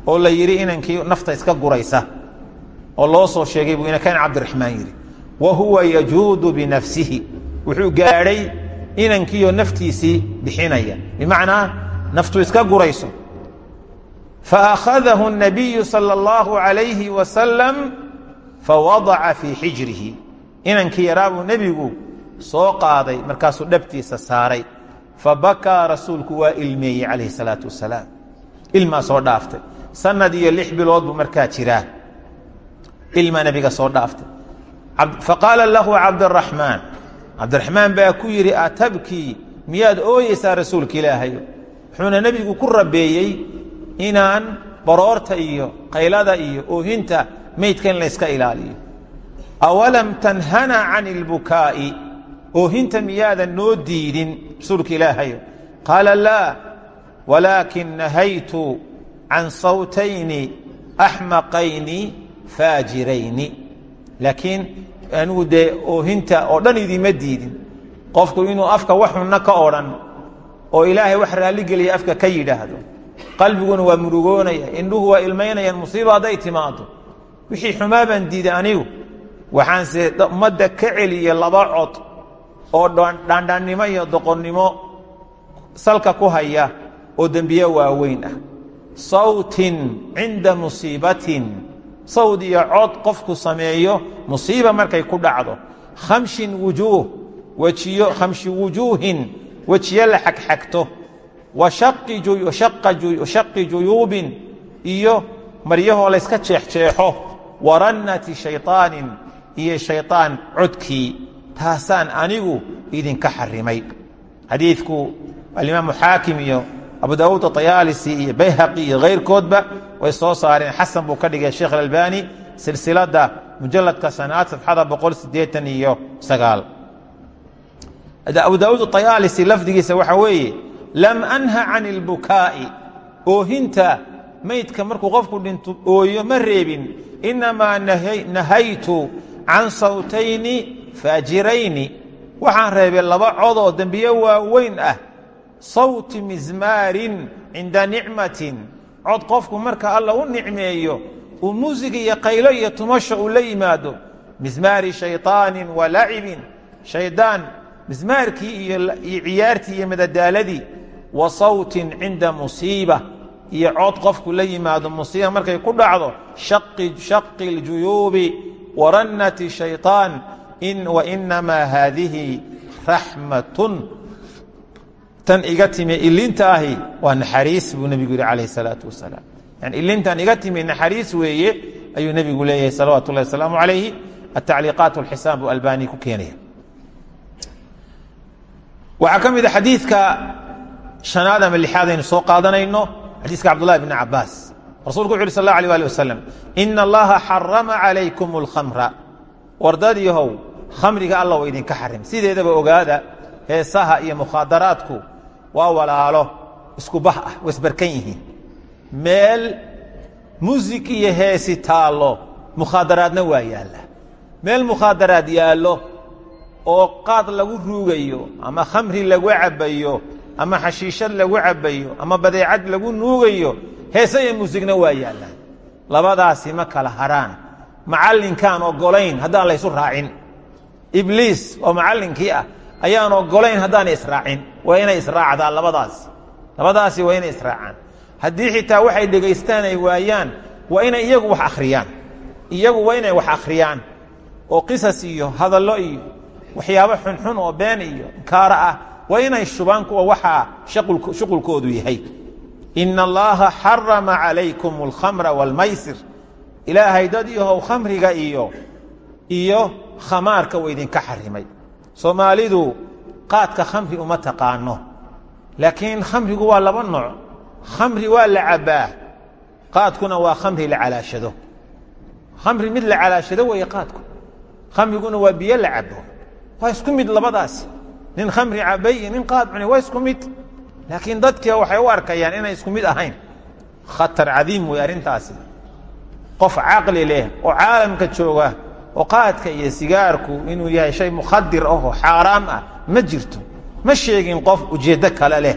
oo la yidhi inankii nafta iska guraysa oo loo soo sheegay buu inakan cabdiraxmaan yidhi wa huwa yajuudu binafsihi wuxuu gaadhay inankiioo naftiisii bixinaya bimacnaa naftu iska gurayso faakhadahu الnabiyu salى اllahu عalayhi wasalam fawadaca fii xijrihi inankii yaraa buu nebigu soo qaaday markaasuu dhabtiisa saaray fabakaa rasuulku waa ilmeeyey calayhi الsalaatu wasalaam ilmaa soo dhaaftay sanad iyo lix bilood buu markaa jiraa ilmaa nebiga soo dhaaftay. Faqaala lahu cabdiraxmaan cabdiraxmaan baa ku yidhi atabkii miyaad ooyeysaa rasuulka ilaahayo wuxuuna nebigu ku rabeeyey inaan baroorta iyo qaylada iyo oohinta meydka in layska ilaaliyo. Awalam tanhana can اlbukaa'i oohinta miyaadan noo diidin rasuulka ilaahayo qaala laa walaakin nahaytu can sawtayni axmaqayni faajirayni. Laakiin anigu dee oohinta oo dhan idiima diidin. Qofku inuu afka wax xunna ka odhan oo ilaahay wax raalligeliya afka ka yidhaahdo qalbiguna waa murugoonaya indhuhu waa ilmaynayaan musiiba hadday timaado wixii xumaa baan diiday anigu. Waxaanse ummadda ka celiya laba cod oo dhaandhaannimo iyo doqonnimo salka ku haya oo dembiye waaweyn ah. Sawtin cinda musiibatin sawd iyo cod qofku sameeyo musiiba markay ku dhacdo. Khamshin wujuuh wejiyo khamshi wujuuhin wejiyo la xagxagto. Washaqi juyuubin iyo maryahoo layska jeexjeexo. Warannati shayطaanin iyo shayطaan codkii. Taasaan anigu idinka xarimay. Xadiidku alimaamu xaakim iyo abu daawuud ayaalisi iyo bayhaqi iyo kayrkoodba way soo saareen. Xasan buu ka dhigay sheekh alalbani silsilada mujaladka sanaad safxada boqol sideetan iyo sagaal. Abu daawuud ayaalisi lafdigiisa waxaa weeye lam anha can اlbukaa'i oohinta maydka markuu qofku dhinto ooyo ma reebin. Inamaa nahaytu can sawtayni faajirayni. Waxaan reebay laba codoo dembiye waaweyn ah sawti mismaarin cinda nicmatin cod qofku marka alla u nicmeeyo uu muusig iyo qaylo iyo tumasho uu la yimaado mismaari shayطaanin wa lacibin shaydaan mismaarkii iyo ciyaartii iyo madadaaladii wa sawtin cinda musiiba iyo cod qofku la yimaado musiiba markay ku dhacdo shaqi اljuyuubi warannati shayطaan wainamaa haadihi raxmatun tan iga timi ilinta ahi waa naxariis buu nebigu yihi calayhi salaatu wasalaam. Yani ilintan iga timi naxariis weeye ayuu nebigu leeyahay salawaatu wasalaamu calayhi. Atacliiqaat alxisaan buu albani ku keenaya. Waxaa ka mid a xadiidka shanaad ama lixaad aynu soo qaadanayno xadiiska cabdullahi bni cabaas rasulku wuxu uhi sal allahu alيh ali wasalam ina allaha xarama calaykum اlkhamra wardadiihow khamriga alla wa idinka xarim. Sideedaba ogaada heesaha iyo mukhaadaraadku waa walaalo. Isku bah ah. Waa isbarkan yihiin. Meel musig iyo heesi taallo. Mukhaadaraadna waa yaalla. Meel mukhaadaraad yaallo oo qaad lagu ruugayo ama khamri lagu cabbayo ama xashiishad lagu cabbayo ama badeecad lagu nuugayo heese iyo musigna waa yaallaan labadaasi ma kala haraan. Macallinkaan ogolayn haddaan laysu raacin. Ibliis oo macallinkii ah ayaan ogolayn haddaanay israacin. Waa inay israacdaan labadaasi labadaasi waa inay israacaan. Haddii xitaa waxay dhegaystaan ay waayaan waa inay iyagu wax akhriyaan. Iyagu waa inay wax akhriyaan. Oo qisas iyo hadallo iyo waxyaabo xunxun oo been iyo inkaara ah waa inay shubaan kuwa waxaa shuqulkoodu yahay. Ina allaha xarama calaykum alkhamra wاlmaysir ilaahay dad ihow khamriga iyo iyo khamaarka waa idinka xarimay soomaalidu qaadka khamri uma taqaano laakiin khamrigu waa laba nooc. Khamri waa la cabbaa qaadkuna waa khamri la calaashado. Khamri mid la calaashado weeye qaadku. Khamriguna waa biyo la cabo waa isku mid labadaasi nin khamri cabay iyo nin qaad cunay waa isku mid. Laakiin dadkii waxay u arkayaan inay isku mid ahayn. Khatar cadiim wey arrintaasi. Qof caqli leh oo caalamka jooga oo qaadka iyo sigaarku inuu yahay shay mukhadir ahoo xaaraam ah ma jirto. Ma sheegin qof ujeeddo kale leh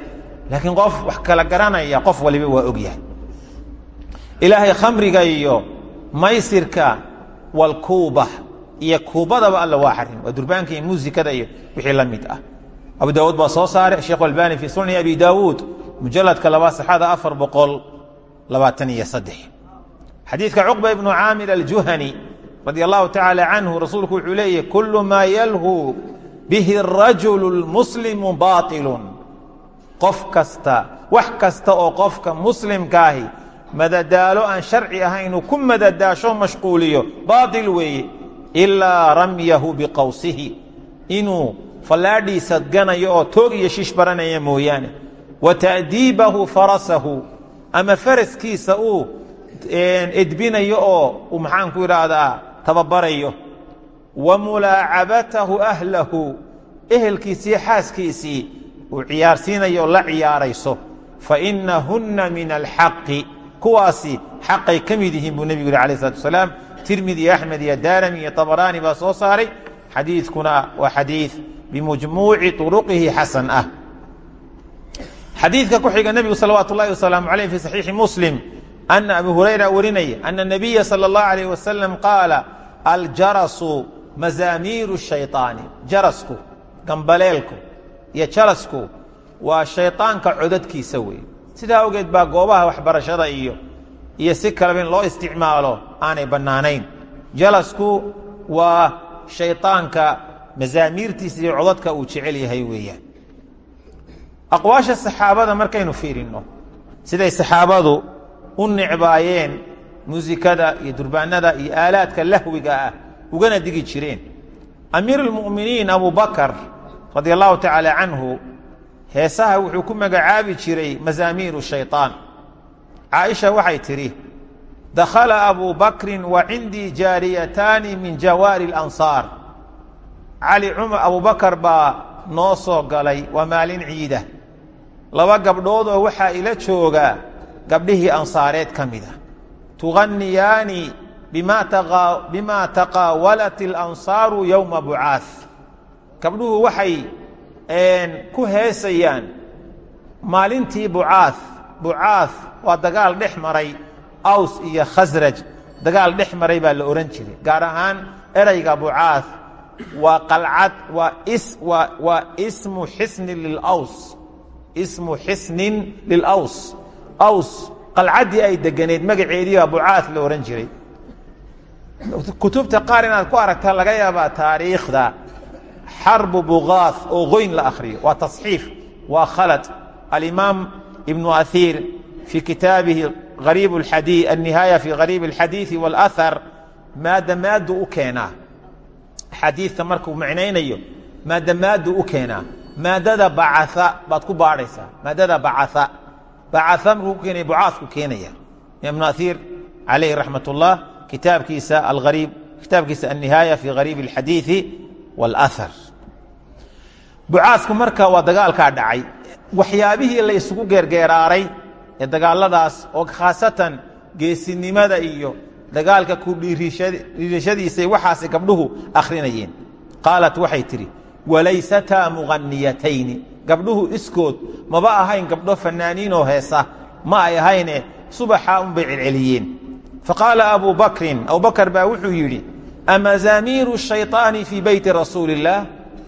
laakiin qof wax kala garanaya qof waliba waa ogyahay ilaahay khamriga iyo maysirka walkuuba iyo kuubadaba alla waa xarim. Waa durbaanka iyo muusikada iyo wixii la mid ah. Abu daawuud baa soo saaray sheekhu albani fii sunani abi daawuud mujaladka labaad saxada afar boqol labaatan iyo saddex. Xadiidka cuqba ibnu caamir aljuhani radi allahu tacaala canhu rasuulku wuxuu leeyahy kulu maa yalhu bihi arajulu lmuslimu baailun qof kasta wax kasta oo qofka muslimkaahi madadaalo aan sharci ahaynuu ku madadaasho mashquuliyo baail weeye ilaa ramyahu biqawsihi. Inuu fallaadhiisa ganayo oo toog iyo shish baranaya mooyaane. Wa ta'diibahu farasahu. Ama faraskiisa uu edbinayo oo maxaanku idhaahdaa tababarayo. Wa mulaacabatahu ahlahu. Ehelkiisii xaaskiisii uu ciyaarsiinayo la ciyaarayso. Fa inahunna min alxaqi. Kuwaasi xaqay ka mid yihiin buu nebigu yidhi alayh isalatu wasalaam. Tirmidi iyo axmed iyo daarami iyo tabaraani baa soo saaray. Xadiidkuna waa xadiid bimujmuuci turuqihi xasan ah. Xadiidka ku xiga nebigu salawaatu ullahi wasalaamu alayh fi saxiixi muslim ana abu hurayra warinaya ana nabiya sala allahu alayh wasalam qaala aljarasu mazaamiiru shayطaani jarasku gambaleelku iyo jarasku waa shayطaanka codadkiisa weeye sidaa awgeed baa goobaha waxbarashada iyo iyo si kaleba in loo isticmaalo aanay bannaanayn jalasku waa shayطaanka mazaamiirtiisa iyo codadka uu jecel yahay weeyaan aqwaasha saxaabada markaynu fiirinno siday saxaabadu u necbaayeen muusikada iyo durbaanada iyo aalaadka lahwiga ah ugana digi jireen amiir اlmu'miniin abu bakar radia allahu tacaala canhu heesaha wuxuu ku magacaabi jiray mazaamiiru shayطaan caaisha waxay tidhi dakhala abu bakrin wa cindii jaariyataani min jawaari اlansaar cali cumar abubakar baa noo soo galay waa maalin ciida laba gabdhoodoo waxaa ila jooga gabdhihii ansaareed ka mida tuganiyaani bima taqaawalat اlansaaru yowma bucaah gabdhuhu waxay ku heesayaan maalintii bucaah bucaah waa dagaal dhex maray aws iyo khasraj dagaal dhex maray baa la odhan jiray gaar ahaan erayga bucaah waa qalcad waa ismu xisnin lilaws ismu xisnin lilaws aws qalcaddii ay deganeed magaceedii baa bucaah la odhan jiray kutubta qaar inaad ku aragta laga yaabaa taariikhda xarbu bugaah oo qoyn la akhriyo waa tasxiif waa khalad alimaam ibnu ahiir fii kitaabihi ariib adi annihaaya fi gariib اlxadiiثi wاlahar maada maadu u keenaa xadiidka markuu macnaynayo maada maadu u keenaa maadada bacaa baad ku baadhaysaa maadada bacaa bacaa markuu ku keenaya bucaasku keenaya ibnu ahiir calayhi raxmat اllah kitaabkiisa alariib kitaabkiisa annihaaya fi gariib اlxadiiثi wاlahar bucaasku marka waa dagaalkaa dhacay waxyaabihii la isugu geergeeraaray ee dagaaladaas oo khaasatan geesinimada iyo dagaalka ku dhiirashadiisay waxaasay gabdhuhu akhrinayeen qaalat waxay tidhi walaysataa muqaniyatayni gabdhuhu iskood maba ahayn gabdho fanaaniinoo heesa ma ay ahayne subaxaa unbay celceliyeen faqaala abu bakrin abubakar baa wuxuu yidhi amazaamiiru shayطaani fii beyti rasuuli اllaah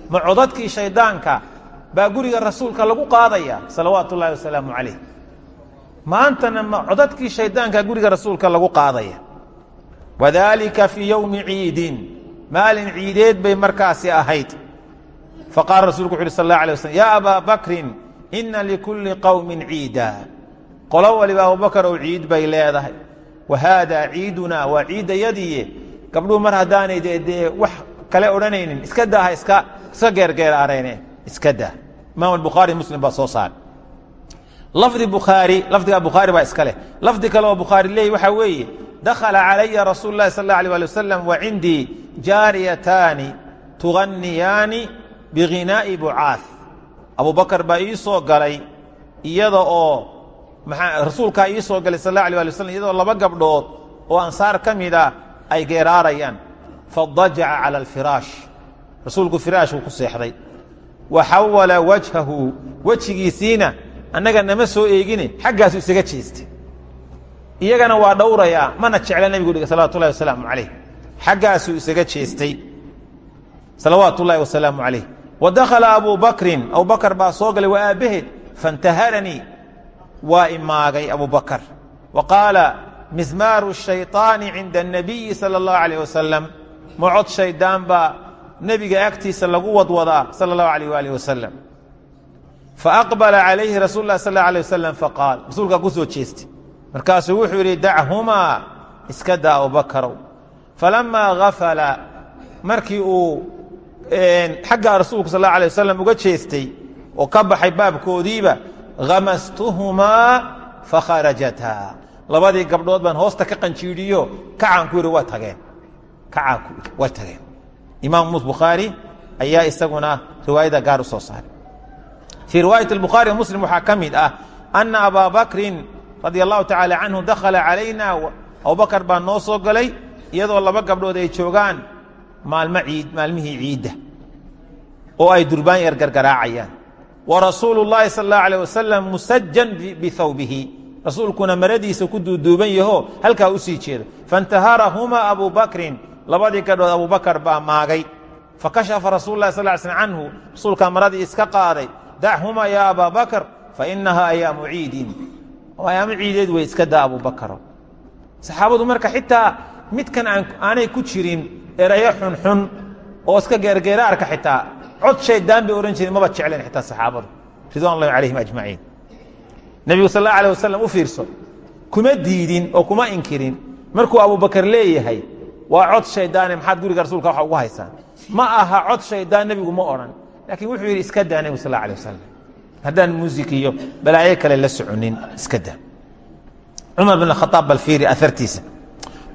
ma codadkii shaydaanka baa guriga rasuulka lagu qaadaya salawaatu ullahi wasalaamu calayh. Maantana ma codadkii shaydaanka guriga rasuulka lagu qaadaya. Wadalika fii yowmi ciidin. Maalin ciideed bay markaasi ahayd faqaala rasulku wuxu uhi sal اllah alay waslm ya abaa bakrin ina likulli qowmin ciida. Qolo waliba abubakar oo ciid bay leedahay. Wa haadaa ciidunaa waa ciiddayadiiye gabdhuhu mar haddaanay dee wax kale odhanaynin iska daaha iska iska geergeeraareene iska daa. Imaam albukhaari muslim baa soo saaray. Lafdi bukhaari lafdigaa bukhaari baa iska leh. Lafdi kale oo bukhaari leeyay waxaa weeye dakhala calaya rasuulu llahi sal alla alيh ali wasalam wa cindii jaariyataani tuganiyaani bihinaa'i bucaah abubakar baa ii soo galay iyada oo maa rasuulkaa ii soo galay sal alla alيh ali waslam iyadoo laba gabdhood oo ansaar ka mida ay geeraarayaan. Fadajaca cala alfiraash. Rasuulku firaashuu ku seexday. Wa xawala wajhahu. Wejigiisiina annaga nama soo eegine xaggaasu isaga jeestay. Iyagana waa dhowrayaa mana jecla nebigu dhiga salawatu ullahi wasalaamu calayh. Xaggaasuu isaga jeestay. Salawaatu ullahi wasalaamu calayh wa dakhala abu bakrin abu bakar baa soo galay waa aabbaheed faintaharanii waa imaagay abu bakar wa qaala mismaaru shayطaani cinda الnabiyi salى اllahu alayh wasalam mocod shaydaan baa nebiga agtiisa lagu wadwadaa sala اllahu alayh waalih wasalam faaqbala calayhi rasul lah sal alيه wasalam faqaal rasuulkaa ku soo jeestay markaasuu wuxuu yidhi dachumaa iska daa abubakarow falamaa gafala markii uu xaggaa rasuulku sal alla alay uga jeestay oo ka baxay baabkoodiiba hamastuhumaa fakharajataa labadii gabdhood baan hoosta ka qanjiidhiyo kacaan ku yidhi waa tageen waa tageen. Imaam mus bukhaari ayaa isaguna riwaayada gaar u soo saaray. Fii riwaayat bukhaari muslim waxaa ka mid ah anna abaa bakrin radia tacaala canhu dakhala calayna abubakar baa noo soo galay iyadoo laba gabdhood ay joogaan maalmihii ciidda oo ay durbaan yar gargaraacayaan. Wa rasuulu llaahi sal allahu alayh wasalam musajan bihawbihi rasuulkuna maradiisa ku duuduuban yahoo halkaa u sii jeeda. Faintaharahumaa abu bakrin labadii gabdhood abubakar baa maagay. Fakashafa rasul lah sal sl canhu rasuulkaa maradii iska qaaday dachumaa yaa abaa bakr fainahaa ayaamu ciidin ayaamo ciideed wey iska daa abubakaro saxaabadu marka xitaa midkan aanay ku jirin erayo xunxun oo iska geergeeraarka xitaa. Cod shaydaan bay odhan jireen maba jecleen xitaa saxaabadu. Ridwan ullahi calayhim ajmaciin. Nebigu sal alla alih wasalam u fiirso kuma diidin oo kuma inkirin. Markuu abubakar leeyahay waa cod shaydaane maxaad guriga rasuulka waxa ugu haysaan? Ma aha cod shaydaan nebigu ma odhan. Laakiin wuxuu yidhi iska daa nebigu sal alla alih wasalam haddaan muusik iyo balaayo kale la soconin iska daa. Cumar bin khaaab bal fiiri aartiisa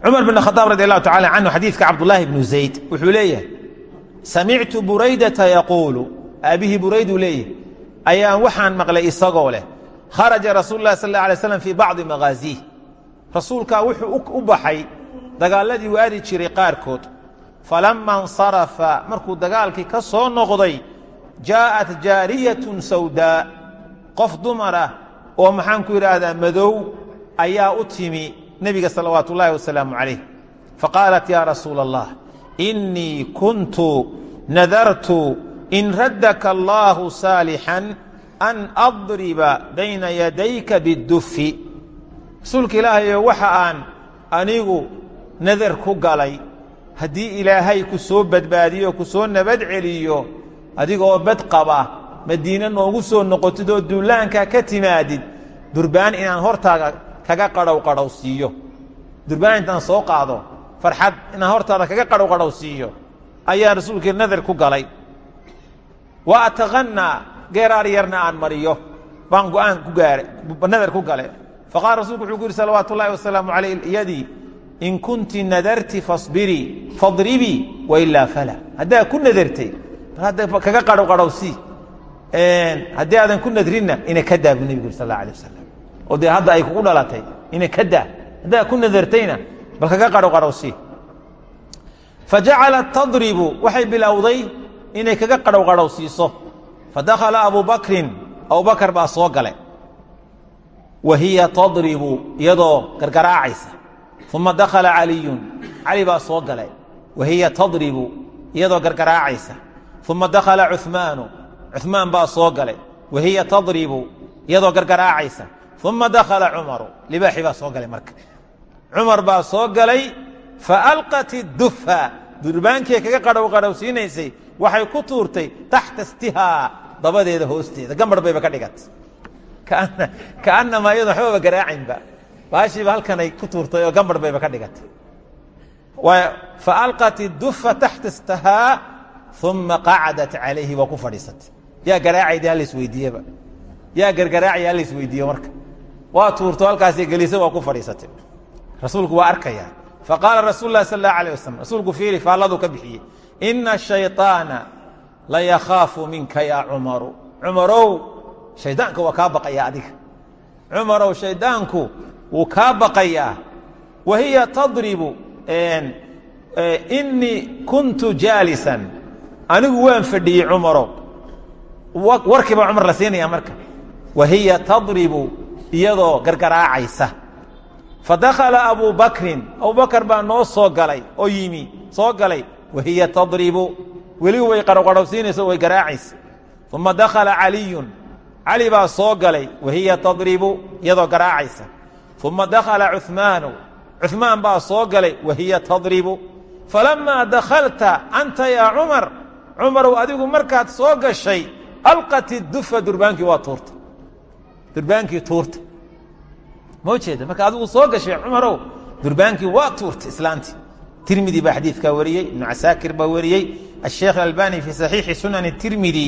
cumar bin khaaab radi allahu tacala canhu xadiidka cabdullaahi bnu zayd wuxuu leeyahay samictu buraydata yaquulu aabbihii burayduu leeyahay ayaan waxaan maqlay isagoo leh kharaja rasuulu lah sal alay slam fii bacdi maghaaziih rasuulkaa wuxuu u baxay dagaalladii u aadi jiray qaarkood. Falama insarafa markuu dagaalkii ka soo noqday jaa'at jaariyatun sawdaa qof dumar ah oo maxaan ku idhaahdaa madow ayaa u timi nebiga salawaatu ullaahi wasalaamu calayh faqaalat yaa rasuula allah innii kuntu nadartu in raddaka allaahu saalixan an adriba bayna yadayka bidufi rasuulka ilaahayo waxa aan anigu nadar ku galay. Haddii ilaahay ku soo badbaadiyo ku soo nabad celiyo adigoo bad qaba madiine noogu soo noqotid oo duulaankaa ka timaadid durbaan inaan hortaaga kaga qadhow qadhow siiyo. Durbaan intaan soo qaado. Farxad inaan hortaada kaga qadhow qadhow siiyo. Ayaa rasuulkii nadar ku galay. Wa ataqannaa geeraar yarna aan mariyo. Baan go'aan ku gaaray nadar ku gale faqaala rasulku wuxuu ku yidhi salawaatu ullaahi wasalaamu calayh iyadii in kunti nadarti fasbirii fadribii wailaa fala. Haddaa ku nadartay kaga qadhow qadhow sii. Haddii aadan ku nadrinna ina ka daa buu nebigu sal alla alay wasalam oo dee hadda ay kugu dhalatay ina ka daa haddaa ku nadartayna bal kaga sii fajacalat tadribu waxay bilowday inay kaga qadhow qadhow siiso fadakhala abu bakrin abubakar baa soo gale wa tadribu iyadoo gargaraacaysa. Uma dakhala caliyun cali baa soo galay. Wa tadribu iyadoo gargaraacaysa. Uma dakhala cumaanu cumaan baa soo galay. Wa hiya tadribu iyadoo gargaraacaysa uma dakhala cumaru libaaxi baa soo galay marka cumar baa soo galay faalqat iddufa durbaankii kaga qadhow qadhowsiinaysay waxay ku tuurtay taxta stihaa dabadeeda hoosteeda gambar bayba ka dhigatay kaanamaa iyadoo waxbaba garaacaynba baashiiba halkanay ku tuurtay oo gambar bayba ka dhigatay faalqat iddufa taxta stihaa uma qacadat calayhi waa ku fadhiisatay yaa garaacayda hal isweydiiyeba yaa gargaraacaya hal isweydiiye marka waa tuurto halkaasay gelisa waa ku fadhiisatay rasuulku waa arkaya faqaala rasuul lah sal اlah alيه waslm rasuulku fiiri faalladuu ka bixiyey ina shayطaana la yakhaafu minka yaa cumaru cumarow shaydaanka waa kaa baqayaa adiga cumarow shaydaanku wuu kaa baqayaa wa hiya tadribu inii kuntu jaalisan anigu waan fadhiyey cumaro warkii baa cumar la siinaya marka wa hiya tadribu iyadoo gargaraacaysa. Fadakhala abu bakrin. Abubakar baa noo soo galay oo yimi soo galay wa hiya tadribu. Weligu way qarowqarhowsiinaysa way garaacaysa. Uma dakhala caliyun. Cali baa soo galay wa hiya tadribu. Iyadoo garaacaysa. Uma dakhala cumaanu cumaan baa soo galay wa hiya tadribu. Falamaa dakhalta anta yaa cumar. Cumarow adigu markaad soo gashay alqat idufa durbaankii waa tuurta durbaankii tuurta ma ujeeda marka adigu soo gashay cumarow durbaankii waa tuurta islaantii tirmidi baa xadiidkaa wariyey ibnu casaakir baa wariyey asheekh albani fii saxiixi sunani tirmidi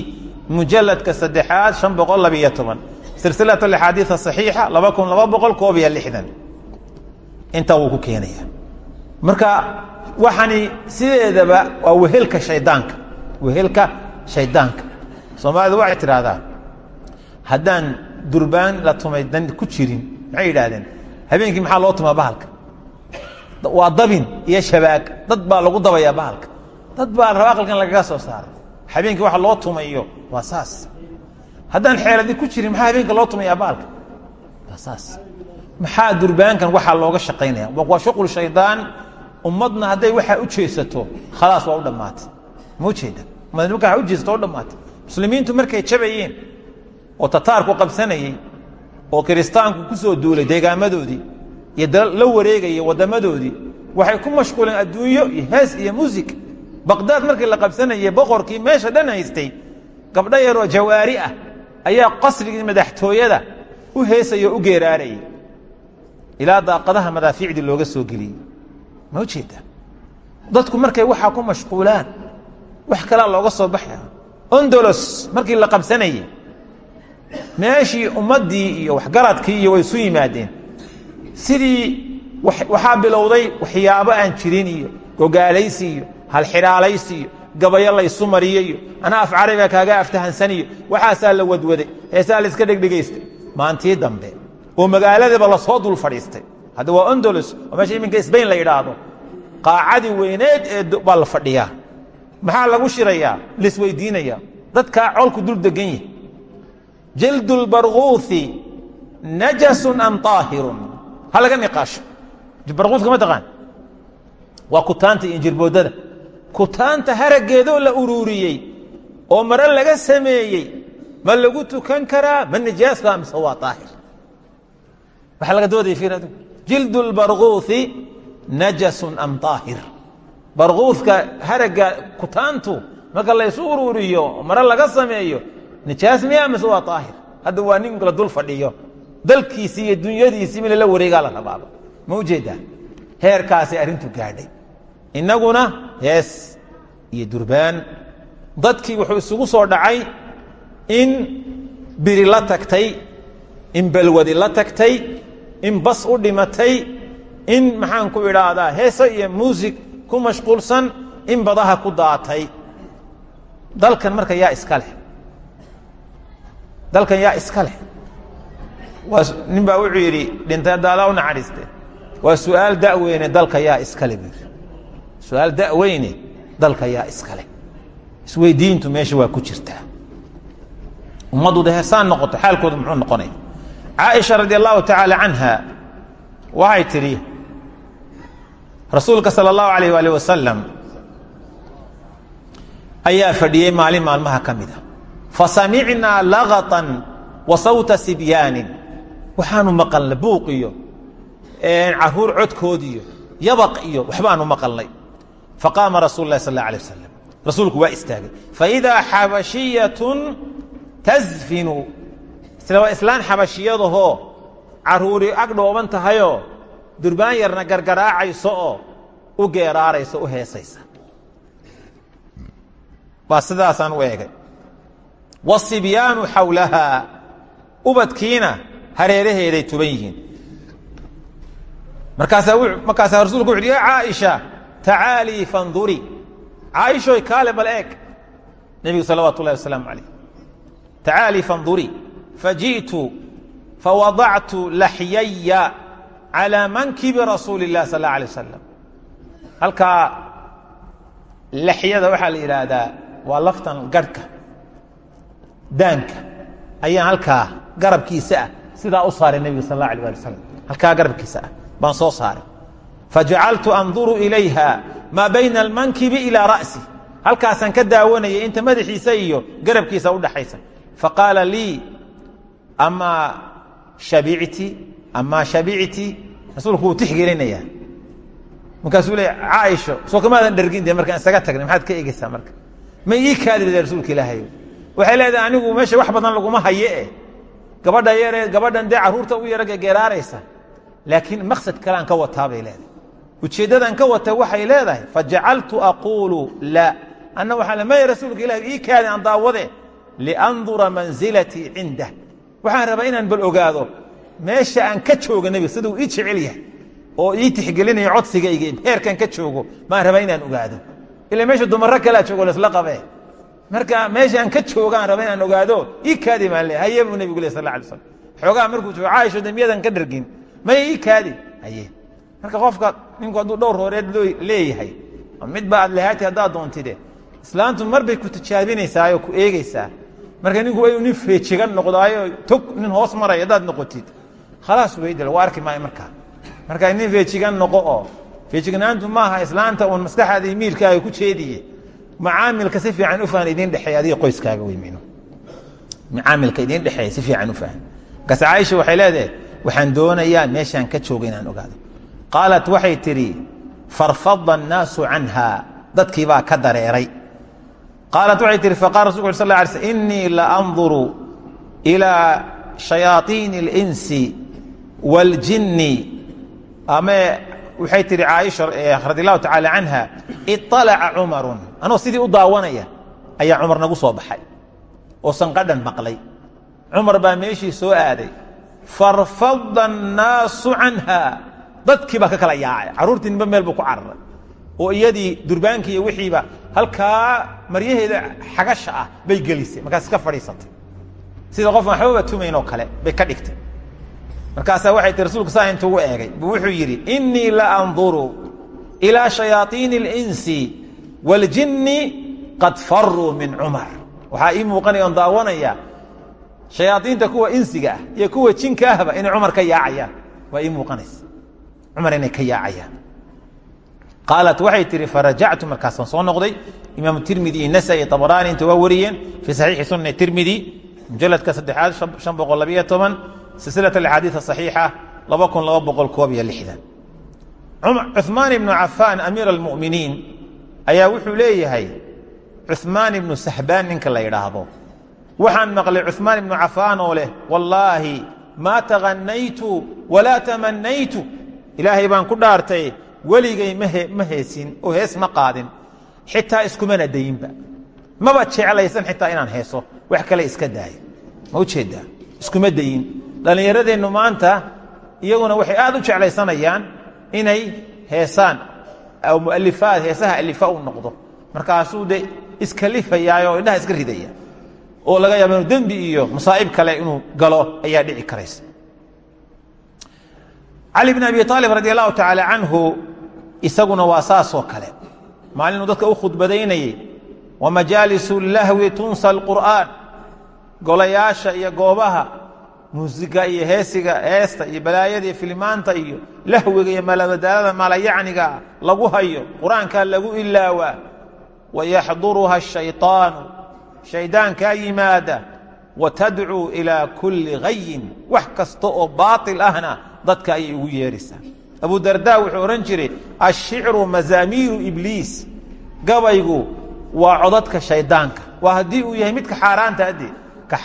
mujaladka saddexaad shan boqol labiyo toban. Silsilat axaadiia saxiixa laba kun laba boqol koob iyo lixdan. Intaa wuu ku keenaya. Marka waxani sideedaba waa wehelka shaydaanka. Wehelka shaydaanka. Soomaalida waxay tidhaahdaa haddaan durbaan la tumay dan ku jirin. Maxay yidhaahdeen? Habeenkii maxaa loo tumaa bahalka? Waa dabin iyo shabaag. Dad baa lagu dabayaa bahalka. Dad baa raba aqalkan lagaga soo saaray habeenkii waxa loo tumayo waa saas. Haddaan xeeladi ku jirin maxaa habeenka loo tumayaa bahalka? Waa saas. Maxaa durbaankan waxaa looga shaqaynaya waa shuqul shaydaan. Ummadna hadday waxaa u jeesato khalaas waa u dhammaatay. Ma ujeeda ummad markaa u jeesato u dhammaatay. Muslimiintu markay jabayeen oo tataarku qabsanayey oo kiristaanku ku soo duulay deegaamadoodii iyo la wareegaya waddamadoodii waxay ku mashquuleen adduunyo iyo hees iyo muusig baqdaad markii la qabsanayey boqorkii meesha dhan haystay gabdho yaroo jawaari ah ayaa qasrigii madaxtooyada u heesaya o u geeraarayay. Ilaa daaqadaha madaafiicdii looga soo geliyey ma ujeeda dadku markay waxaa ku mashquulaan wax kalaa looga soo baxaya ondolos markii la qabsanayey meeshii ummaddii iyo waxgaradkii iyo way isu yimaadeen. Sidii waxaa bilowday waxyaabo aan jirin iyo gogaalaysi iyo halxidhaalaysi iyo gabayo laysu mariyo iyo anaa af carabiga kaaga aftahansaniyo waxaasaa la wadwaday heesaa la iska dhegdhegaystay. Maantii dambe oo magaaladiiba la soo dul fadhiistay. Hadda waa ondolos oo meesha iminka sbain la yidhaahdo qaacadii weyneed ee baa la maxaa lagu shirayaa? Laisweydiinaya dadkaa colku dul degan yahi jaldu lbarguuhi najasun am aahirun ha laga niqaasho barguuska ma taqaan? Waa kutaanta iyo injirboodada kutaanta la uruuriyey oo mare laga sameeyey ma lagu tukan karaa ma nijaasa mise waa aahir waxaa laga doodaya adigu jildu lbarguuhi najasun am aahir barguuska haragga kutaantu marka laysu uruuriyo mare laga sameeyo nijaas miya mise waa aahir hadda waa nin la dul fadhiyo dalkiisii iyo dunyadiisii mi lala wareegaa la rabaaba. Ma u jeedaa heerkaasay arrintu gaadhay. Innaguna hees iyo durbaan. Dadkii wuxuu isugu soo dhacay in biri la tagtay in balwadi la tagtay in bas u dhimatay in maxaan ku idhaahdaa heese iyo muusig ku mashquulsan in badaha ku daatay. Dalkan marka yaa iska leh dalkan yaa iska leh. Waa nin wuxuu yidhi dhintay haddaala u naxariiste. Waa su'aal da'weyne dalka yaa iskale buu yidhi. Su'aal da'weyne dalka yaa iskale isweydiintu meesha waa ku jirtaa. Ummaddu de heesaan noqoto xaalkoodu muxuu noqonaya caaisha radi allahu tacaala canha waxay tidhi rasuulka sala allahu alayh waalih wasalam ayaa fadhiyey maalin maalmaha ka mida fasamicnaa lagatan wa sawta sibyaanin waxaanu maqalnay buuq iyo carruur codkood yabaq iyo waxbaanu maqalnay. Faqaama rasuul lahi sal اla alay wasalam rasuulku waa istaagay. Faidaa xabashiyatun tasfinu isla waa islaan xabashiyadahoo durbaan yarna gargaraacayso oo u geeraaraysa u heesaysa. Baa sidaasaan u wasibyaanu xawlahaa ubadkiina hareeraheeday tuban yihiin markaasaa markaasaa rasulku wuxu uhi ya caaisha tacaalii fanduri caaishoy kaale bal eeg nebigu salawaatu ullahi wasalaamu calayh tacaalii fanduri faji'tu fawadactu laxyaya calىa mankibi rasuuli الlah sal اله alيه wasalam halkaa lexyada waxaa la yidhaahdaa waa laftan garhka daanka ayaan halkaa garabkiisa ah sidaa u saaray nebiga sal alla alي ali wasalam halkaa garabkiisa ah baan soo saaray. Fajacaltu anduru ilayha maa bayna almankibi ilaa ra'si. Halkaasaan ka daawanayay inta madaxiisa iyo garabkiisa udhaxaysa faqaala lii amaa shabicti amaa shabicti rasuulku wuu tixgelinayaa markaasuu le caaisho soo kamaadan dhergin de markaan isaga tagnay maxaad ka egeysaa marka? Ma ii kaadri rasuulka ilaahay waxay leedahay anigu meesha wax badan laguma haye eh. Gabadha yaree gabadhan dee carruurta u yara geeraaraysa. Laakiin maqsad kale aan ka wataa bay leedahay. Ujeeddadaan ka wata waxay leedahay fajacaltu aquulu laa anna waxaa maya rasuulka ilahi ii kaadi aan daawade liandura manzilatii cindah waxaan rabaa inaan bal ogaado meesha aan ka jooga nebiga siduu ii jecel yahay oo ii tixgelinayo codsigayga heerkaan ka joogo maan rabaa inaan ogaado. Ila meesha dumaro kalea joogo lasla qabee marka meeshaan ka joogaan raba inaan ogaado ii kaadi maan le haye buu nebigu le sal la alay slam xoogaha markuu joogo caaisho dembiyadan ka dhargin. Maya ii kaadi? Haye marka qofka ninku hadduu dhowr hooreed leeyahay midba aad lahaati haddaad doontide islaantu mar ku tijaabinaysaayoo ku eegeysaa marka ninku waa nin feejigan noqdaayo tog nin hoos maraya haddaad noqotid. Khalaas weyde lagu arki maayo markaa. Marka nin feejigan noqo oo feejignaantu maaha islaanta uun maskaxaada iyo miilkaaga ku jeediye macaamilka si fiican u fahan idiin dhexeeya adiga qoyskaaga weymin macaamilka idiin dhexeeya si fiican u fahan markaas caaisha waxay leedahay waxaan doonayaa meeshaan ka jooga inaan ogaado. Qaalat waxay tidhi farfada annaasu canha dadkii baa ka dareeray. Qaalat waxay tihi faqala rasulku sal la alay sl inii la anduru ilaa shayaaiini اlinsi wاljinni ame waxay tihi caaisha radi allahu tacaala canha iطalaca cumarun anoo sidii u daawanaya ayaa cumar nagu soo baxay oo sanqadhan maqlay. Cumar baa meeshii soo aaday farfada annaasu canha. Dadkii baa ka kala yaacay. Carruurtii nimba meel buu ku cararay. Oo iyadii durbaankii iyo wixiiba halkaa maryaheeda xagasha ah bay gelisay markaas iska fadhiisatay. Sida qof waxbaba tumayn oo kale bay ka dhigtay markaasaa waxay tii rasuulku saa intugu eegay wuxuu yidhi inii la anduru ilaa shayaaiini اlinsi wاljinni qad faruu min cumar. Waxaa ii muuqanaya on daawanaya shayaaiinta kuwa insiga ah iyo kuwa jinka ahba inay cumar ka yaacayaan. Waa ii muuqanaysa. Cumar inay ka yaacayaan. Qaalat waxay tihi farajactu markaasaan soo noqday imaamu tirmidi iyo nasa iyo abaraani inta waa wariyeen fii saxiixi sunani tirmidi mujaladka silsilat axaadiid asaxiixa laba kun laba boqol koob iyo lixdan cuثmaan ibnu cafaan amiir almu'miniin ayaa wuxuu leeyahay cuثmaan ibnu sahbaan ninka la yidhaahdo waxaan maqlay cuثmaan ibnu cafaan oo leh wallaahi maa taganaytu walaa tamanaytu ilaahay baan ku dhaartay weligay ma heesin oo hees ma qaadin xitaa iskumana dayinba maba jeclaysan xitaa inaan heeso wax kale iska daayo ma ujeedaa iskuma dayin dhallinyaradeennu maanta iyaguna waxay aad u jeclaysanayaan inay heesaan mualifaad heesaha alifa u noqdo. Markaasuu de iskalifayaayoo indhaha iska ridaya oo laga yaaba inuu dembi iyo masaa'ib kale inuu galo ayaa dhici karaysa. Cali bn abi aalib radi allahu tacaala isaguna waa saasoo kale. Maalinuu dadka u khudbadaynayey wamajaalisu lahwi tunsa alqur'aan golayaasha iyo goobaha muusiga iyo heesiga heesta iyo balaayada iyo filmaanta iyo lahwiga iyo malabadaalada maalayacniga lagu hayo qur'aankaa lagu ilaawaa wayaxduruha ashayطaanu shaydaankaa yimaada. Watadcuu ilaa kulli gayin wax kasta oo baail ahna dadka ayay ugu yeeraysaa abu darda wuxuu odhan jiray ashicru mazaamiiru ibliis. Gabaygu waa codadka shaydaanka. Waa haddii uu yahay midka xaaraanta adde ka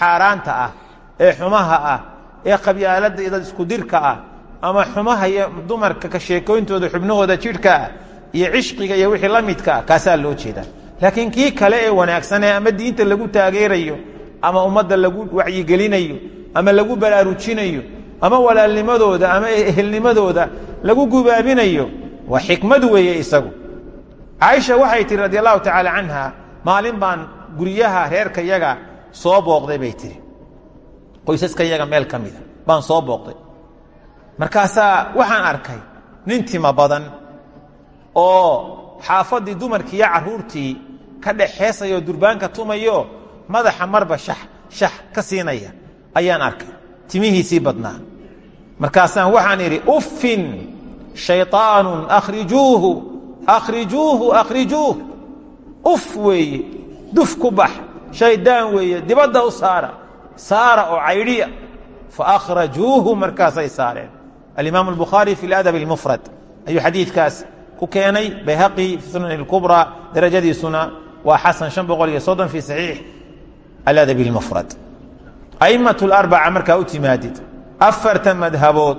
ah ee xumaha ah ee qabyaaladda iyo dad isku dirka ah ama xumaha iyo dumarka ka sheekooyntooda xubnahooda jidhka ah iyo cishqiga iyo wixii la midka ah kaasaa loo jeedaa. Laakiin kii kale ee wanaagsanee ama diinta lagu taageerayo ama ummadda lagu wacyigelinayo ama lagu baraarujinayo ama walaalnimadooda ama ehelnimadooda lagu gubaabinayo waa xikmad weeye isagu. Caaisha waxay tihi radi tacaala canha maalin baan guryaha reerka yaga soo booqday bay tihi qoysaska yaga meel ka mida baan soo booqday. Markaasaa waxaan arkay nin tima badan oo xaafaddii dumarkii iyo carruurtii ka dhexeesayoo durbaanka tumayo madaxa marba shax shax ka siinaya. Ayaan arkay. Timihiisii badnaa. Markaasaan waxaan idhi uffin shayطaanu akhrijuuhu akhrijuuhu akhrijuuh uf weeye duf ku bax. Shaydaan weeye dibadda u saara saara oo caydhiya faأkhrajuuhu markaasay saareen alimaam الbukhaari fi اladab اlmufrad ayuu xadiidkaas ku keenay bayhaqi fi sunan اlkubraa darajadiisuna waa xasan شhan boqol iyo soddon fi saxiix aladab اlmufrad a'imaة اlarbaca markaa u timaadid afarta madhabood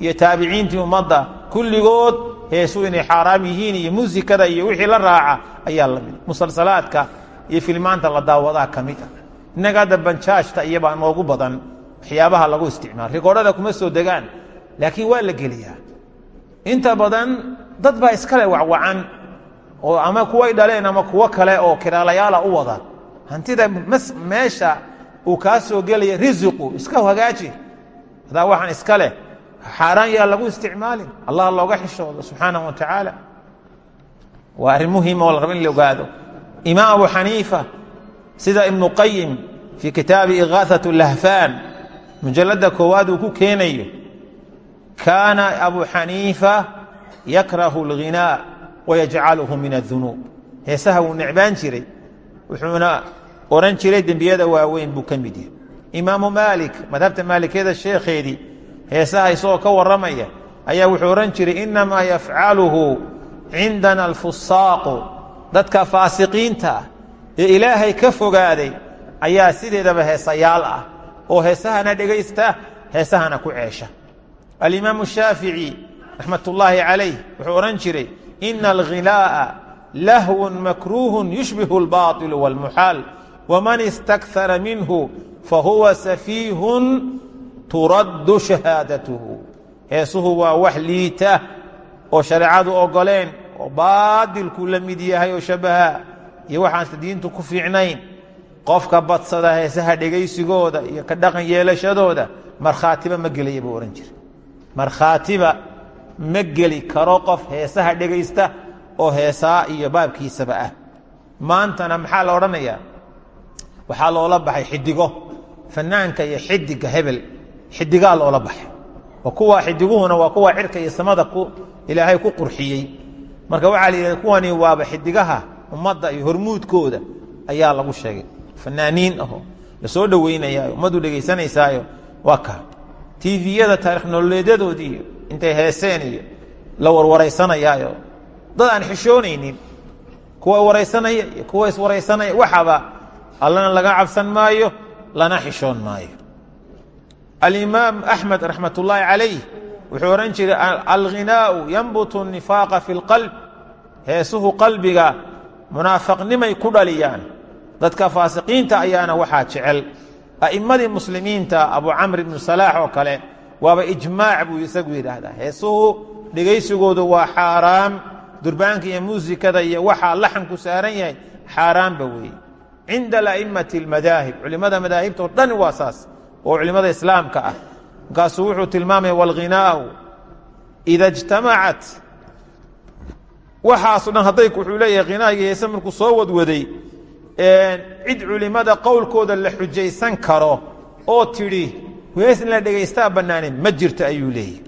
iyo taabiciintii ummadda kulligood heesu inay xaaraam yihiin iyo muusikada iyo wixii la raaca ayaa la mid musalsalaadka iyo filmaanta la daawadaa ka mid ah innaga hadda banjaajta iyobaa noogu badan waxyaabaha lagu isticmaalo rikoodhada kuma soo degaan laakiin waa la geliyaa inta badan dad baa iskale wacwacan oo ama kuway dhaleen ama kuwo kale oo kiraalayaala u wada hantida meesha uu kaa soo gelaya risiqu iska hagaaji hadaa waxaan iska leh xaaraan yaa lagu isticmaalin allah looga xishoodo subxaanaه wa tacaala waa arrin muhima oo la in la ogaado imaam abu xaniifa sida ibnu qayim fii kitaabi igaaثaة اlahfaan mujalladda koowaad uu ku keenayo kaana abu xaniifa yakrahu اlghinaa wayajcaluhu min aلdunuub heesaha wuu necbaan jiray wuxuuna ohan jiray dembiyada waaweyn buu ka mid yahay imaamu maalik madhabta maalikiyada sheekheedii heesaha isagoo ka warramaya ayaa wuxuu odhan jiray innamaa yafcaluhu cindana alfusaaqu dadka faasiqiinta ah ee ilaahay ka fogaaday ayaa sideedaba heesayaal ah oo heesahana dhegaysta heesahana ku ceesha. Alimaamu shaafici raxmat ullaahi calayh wuxuu odhan jiray ina alghilaa'a lahwun makruuhun yushbihu albaaطilu wاlmuxaal waman istakara minhu fahuwa safiihun turaddu shahaadatuhu. Heesuhu waa wax liita oo shareecadu ogoleen oo baadilkuu la mid yahay oo shabaha iyo waxaanse diintu ku fiicnayn. Qofka badsada heesaha dhegaysigooda iyo ka dhaqan yeelashadooda markhaatiba ma gelaya buu odhan jira markhaatiba ma geli karo qof heesaha dhegaysta oo heesaa iyo baabkiisaba ah. Maantana maxaa la odhanayaa? Waxaa loola baxay xidigo fanaanka iyo xidiga hebel. Xidigaa loola baxay. Wa kuwa xidiguhuna waa kuwa cirka iyo samada ilaahay ku qurxiyey. Marka waxaa la yidhahda kuwani waaba xidigaha ummadda iyo hormuudkooda ayaa lagu sheegay. Fanaaniin aho la soo dhoweynayaayo ummaddu dhegaysanaysaayo waa ka. Tiiviyada taarikh nololeedyadoodii intay heeseen iyo la warwaraysanayaayo dad aan xishoonaynin kuwa waraysanaya iyo kuwa iswaraysanaya waxaba allana laga cabsan maayo lana xishoon maayo. Alimaam axmed raxmat ullaahi calayh wuxuu odhan jiray alghinaau yanbutu nifaaqa fi lqalb heesuhu qalbiga munaafaqnimay ku dhaliyaan. Dadka faasiqiinta ayaana waxaa jecel. A'immadii muslimiinta abu camr ibnu salaax oo kale waaba ijmaac buu isagu yidhaahdaa. Heesuhu dhegaysigoodu waa xaaraam. Durbaanka iyo muusikada iyo waxaa laxanku saaran yahay xaaraamba weeye. Cinda ala'immati almadaahib culimmada madaahibta oo dhan waa saas oo culimmada islaamka ah. Markaasuu wuxuu tilmaamaya walghinaau ida ijtamacat waxaaso dhan hadday wuxuu leeyahay hinaaga heese markuu soo wadwaday cid culimmada qowlkooda la xujaysan karo oo tidhi hees la dhegaystaa bannaanin ma jirto ayuu leeyahy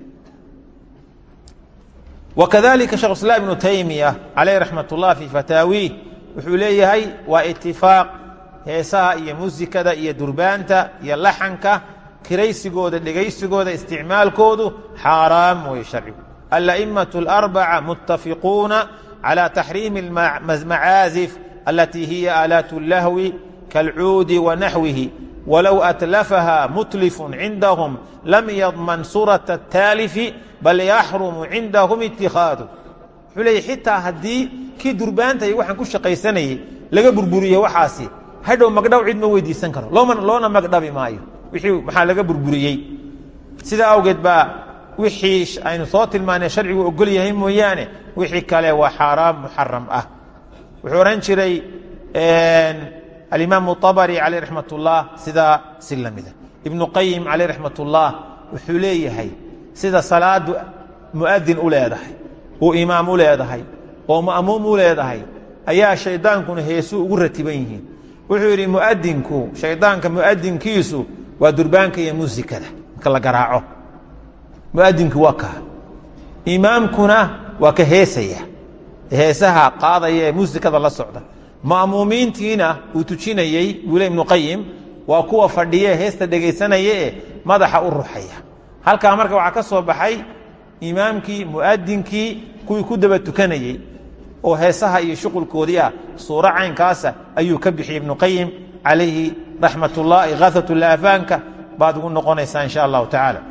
wakadalika shekh islaam ibnu taymiya calayh raxmat ullah fii fataawiih wuxuu leeyahay waa itifaaq heesaha iyo muusikada iyo durbaanta iyo laxanka kiraysigooda dhegaysigooda isticmaalkoodu xaaraam wey sharcigu ala'immatu alarbaca muttafiquuna calى taxriimi macaazif alatii hiya aalaat اllahwi kaalcuudi wanaxwihi walow atlafaha mutlifun cindahum lam yadman surata الtaalifi bal yaxrumu cindahum itikaadu wuxuu leeyahy xitaa haddii kii durbaanta iyo waxaan ku shaqaysanayey laga burburiye waxaasi hadhow magdhaw cid ma weydiisan karo looma loona magdhabi maayo wixii maxaa laga burburiyey sidaa awgeed baa wixii aynu soo tilmaanay sharcigu ogol yahay mooyaane wixii kale waa xaaraam muxaram ah. Wuxuu odhan jiray alimaamu abari caleyh raxmat ullah sidaa si lamida ibnu qayim caleyh raxmat ullah wuxuu leeyahay sida salaadu mu'adin u leedahay uu imaam u leedahay oo ma'muum u leedahay ayaa shaydaankuna heesuu ugu ratiban yihiin. Wuxuu yidhi mu'adinku shaydaanka mu'adinkiisu waa durbaanka iyo muusikada marka la garaaco mu'adinku waa kaa imaamkuna waa ka heesaya. Heesaha qaadaya ee muusikada la socda. Ma'muumiintiina uu tujinayey wile ibnu qayim waa kuwa fadhiye heesta dhegaysanaya ee madaxa u ruxaya halkaa marka waxaa ka soo baxay imaamkii mu'adinkii kuwii ku daba tukanayey oo heesaha iyo shuqulkoodii ah caynkaasa ayuu ka bixiyey ibnu qayim calayhi raxmat ullahi kaaatulaafaanka baad ugu noqonaysaa insha allahu tacaala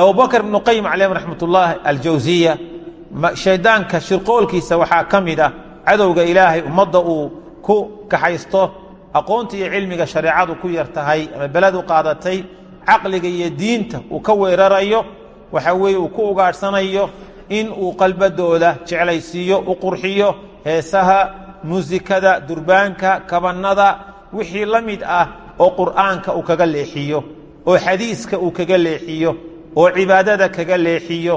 abubakr ibnu qayim calayhim raxmat ullaahi aljawsiya shaydaanka shirqoolkiisa waxaa ka mid ah cadowga ilaahay ummadda uu ku kaxaysto aqoonta iyo cilmiga shareecadu ku yar tahay ama beledu qaadatay caqliga iyo diinta uu ka weerarayo waxa weeye uu ku ugaadhsanayo in uu qalbadooda jeclaysiiyo u qurxiyo heesaha muusikada durbaanka kabannada wixii la mid ah oo qur'aanka uu kaga leexiyo oo xadiiska uu kaga leexiyo oo cibaadada kaga leexiyo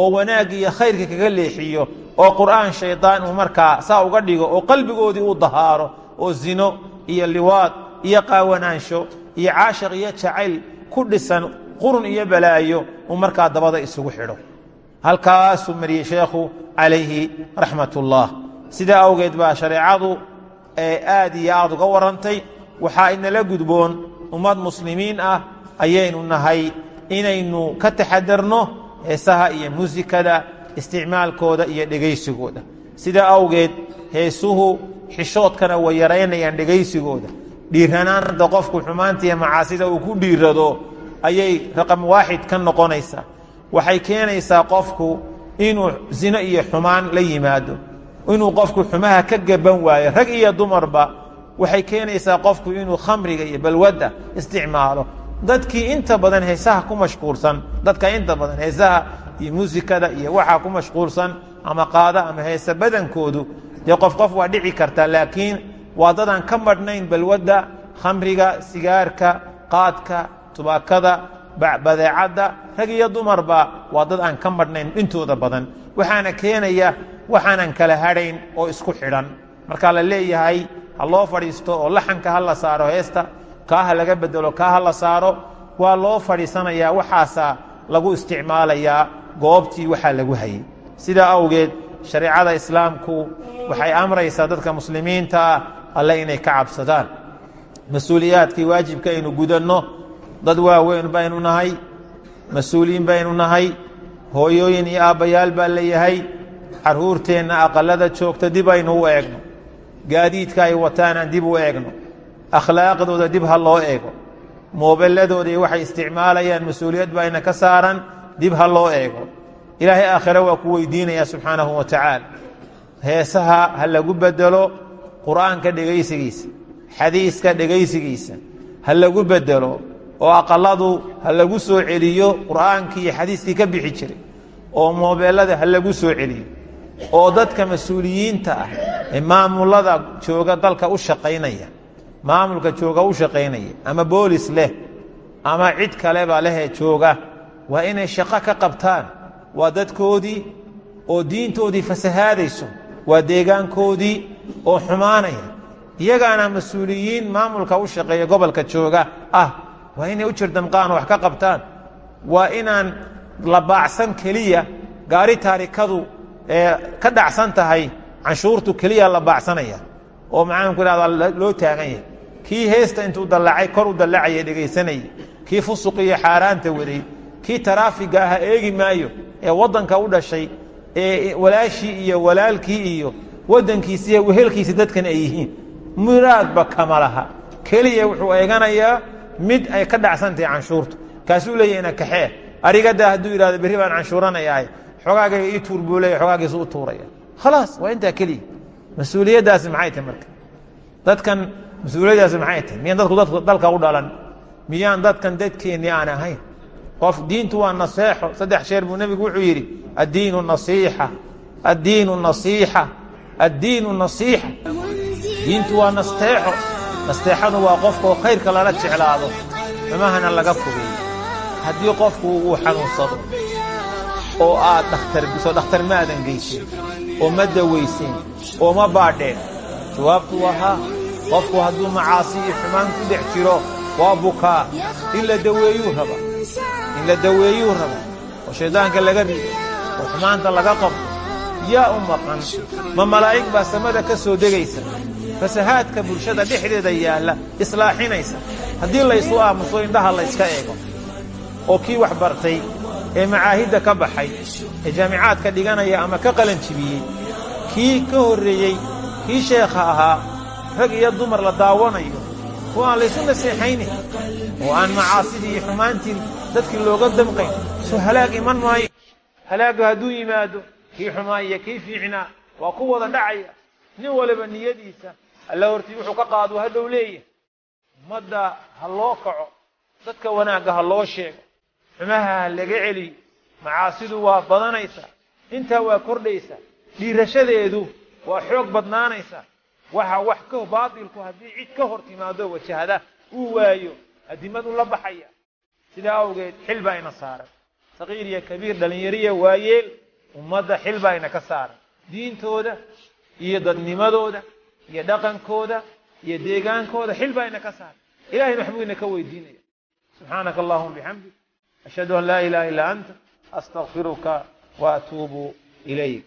oo wanaagga iyo khayrka kaga leexiyo oo qur'aan shaydaan uu markaa saa uga dhigo oo qalbigoodii uu dahaaro oo zino iyo liwaad iyo qaawanaansho iyo caashiq iyo jacayl ku dhisan qurun iyo balaayo uu markaa dabada isugu xidho. Halkaasuu mariyey sheekhu calayhi raxmat ullah sidaa awgeed baa shareecadu aad iyo aad uga warrantay waxaa inala gudboon ummad muslimiin ah ayaynu nahay inaynu ka taxadarno heesaha iyo muusikada isticmaalkooda iyo dhegaysigooda. Sidaa awgeed heesuhu xishoodkana way yaraynayaan dhegaysigooda. Dhiiranaanta qofku xumaanta iyo macaasida uu ku dhiirado ayay raqam waaxid ka noqonaysaa. Waxay keenaysaa qofku inuu zino iyo xumaan la yimaado inuu qofku xumaha ka gaban waayo rag iyo dumarba. Waxay keenaysaa qofku inuu khamriga iyo balwadda isticmaalo dadkii inta badan heesaha ku mashquulsan dadka inta badan heesaha iyo muusikada iyo waxaa ku mashquulsan ama qaada ama heese badankoodu dee qof qof waa dhici karta. Laakiin waa dadaan ka madhnayn balwadda khamriga sigaarka qaadka tubaakada badeecadda rag iyo dumarba waa dad aan ka madhnayn dhintooda badan. Waxaana keenaya waxaanan kala hadhayn oo isku xidhan. Markaa la leeyahay ha loo fadhiisto oo laxanka ha la saaro heesta kaa ha laga bedelo kaa ha la saaro waa loo fadhiisanayaa waxaasaa lagu isticmaalayaa goobtii waxaa lagu hayay. Sidaa awgeed shareecada islaamku waxay amraysaa dadka muslimiinta ah alle inay ka cabsadaan. Mas'uuliyaadkii waajibka aynu gudanno dad waaweyn baynu nahay mas'uuliyiin baynu nahay hooyooyin iyo aabbayaal baa leeyahay carruurteenna aqallada joogta dib aynu u eegno. Gaadiidka ay wataanaan dib u eegno akhlaaqdooda dib ha loo eego. Moobeladooda iyo waxay isticmaalayaan mas'uuliyad baa ina ka saaran dib ha loo eego. Ilaahay aakhire waa ku weydiinayaa subxaanahu wa tacaala. Heesaha ha lagu bedelo qur'aanka dhegaysigiisa xadiiska dhegaysigiisa ha lagu bedelo oo aqalladu ha lagu soo celiyo qur'aankii iyo xadiiskii ka bixi jiray oo moobeelada ha lagu soo celiyo oo dadka mas'uuliyiinta ah ee maamulada jooga dalka u shaqaynaya maamulka jooga u shaqaynaya ama boolis leh ama cid kaleba lehee jooga waa inay shaqo ka qabtaan. Waa dadkoodii oo diintoodii fasahaadayso waa deegaankoodii oo xumaanaya. Iyagaana mas'uuliyiin maamulka u shaqeeya gobolka jooga ah waa inay u jirdamqaan wax ka qabtaan. Waa inaan la baacsan keliya gaari taarikadu ee ka dhacsan tahay canshuurtu keliya la baacsanaya. Oo maxaanku ihahdaa loo taagan yahay kii heesta intuu dallacay kor u dallacaya dhegaysanayay. Kii fusuq iyo xaaraanta waday. Kii taraafiga aha eegi maayo ee waddanka u dhashay ee walaashii iyo walaalkii iyo waddankiisi iyo wehelkiisi dadkan ay yihiin. Muraadba kama laha. Keliya wuxuu eeganayaa mid ay ka dhacsantahay canshuurtu kaasuu leeyahna kaxee arigadaa hadduu yidhahdo berri baan canshuuranayahay xogaagayga ii tuur buu leeya tuuraya. Khalaas waa intaa keliya. Mas'uuliyaddaasi maxay tahay marka? Dadkan mas'uuliyaddaasi maxay tahay miyaan dadku dalka u dhalan? Miyaan dadkan dadkeennii aan ahayn? Qof diintu waa naseexo saddex sheer buu nebigu wuxuu yidhi addiinu nasiixa addiinu nasiixa addiinu nasiixa. Diintu waa nasteexo nasteexadu waa qofkaoo khayrka lala jeclaado xumahana laga fogeeyo. Haddii qofku uu xanuunsado oo aad dhakhtar soo dhakhtar ma aadan geysin oo ma dawayseen oo ma baadheen jawaabtu waa haa qofku hadduu macaasi iyo xumaan ku dhex jiro waa bukaa in la daweeyuu raba. In la daweeyuu raba. Oo shayddaanka laga rido. Oo xumaanta laga qabto yaa u maqan. Ma malaa'ig baa samada ka soo degaysa. Fasahaadka bulshada dhexdeeda yaalla islaaxinaysa. Haddii laysu aamuso indhaha layska eego. Oo kii wax bartay ee macaahidda ka baxay ee jaamicaadka dhiganaya ama ka qalan jibiyey kii ka horreeyey kii sheekha ahaa rag iyo dumar la daawanayo. Kuwa aan laysu naseexaynin oo aan macaasidii iyo xumaantii dadkii looga damqayn soo halaag iman maayo. Halaagga hadduu yimaado kii xumaa iyo kii fiicnaa waa ku wada dhacaya. Nin waliba niyadiisa alla hortii wuxuu ka qaadu hadhow leeyahay. Ummadda ha loo kaco dadka wanaagga ha loo sheego. Xumaha ha laga celiyo. Macaasidu waa badanaysaa intaa waa kordhaysaa dhiirashadeedu waa xoog badnaanaysaa waxa wax ka baatilku haddii cid ka hor timaado wajahda uu waayo adimadu la baxaya. Sidaa awgeed xil baa ina saaran saqiir iyo kabiir dhallinyariya waayeel ummadda xil baa ina ka saaran diintooda iyo dadnimadooda iyo dhaqankooda iyo deegaankooda xil baa ina ka saaran ilahay waxbuu ina ka weydiinaya. Subxaanaka allahuma bixamdik ashhadu an laa ilaha illaa anta astaqfiruka wa atuubu ilayk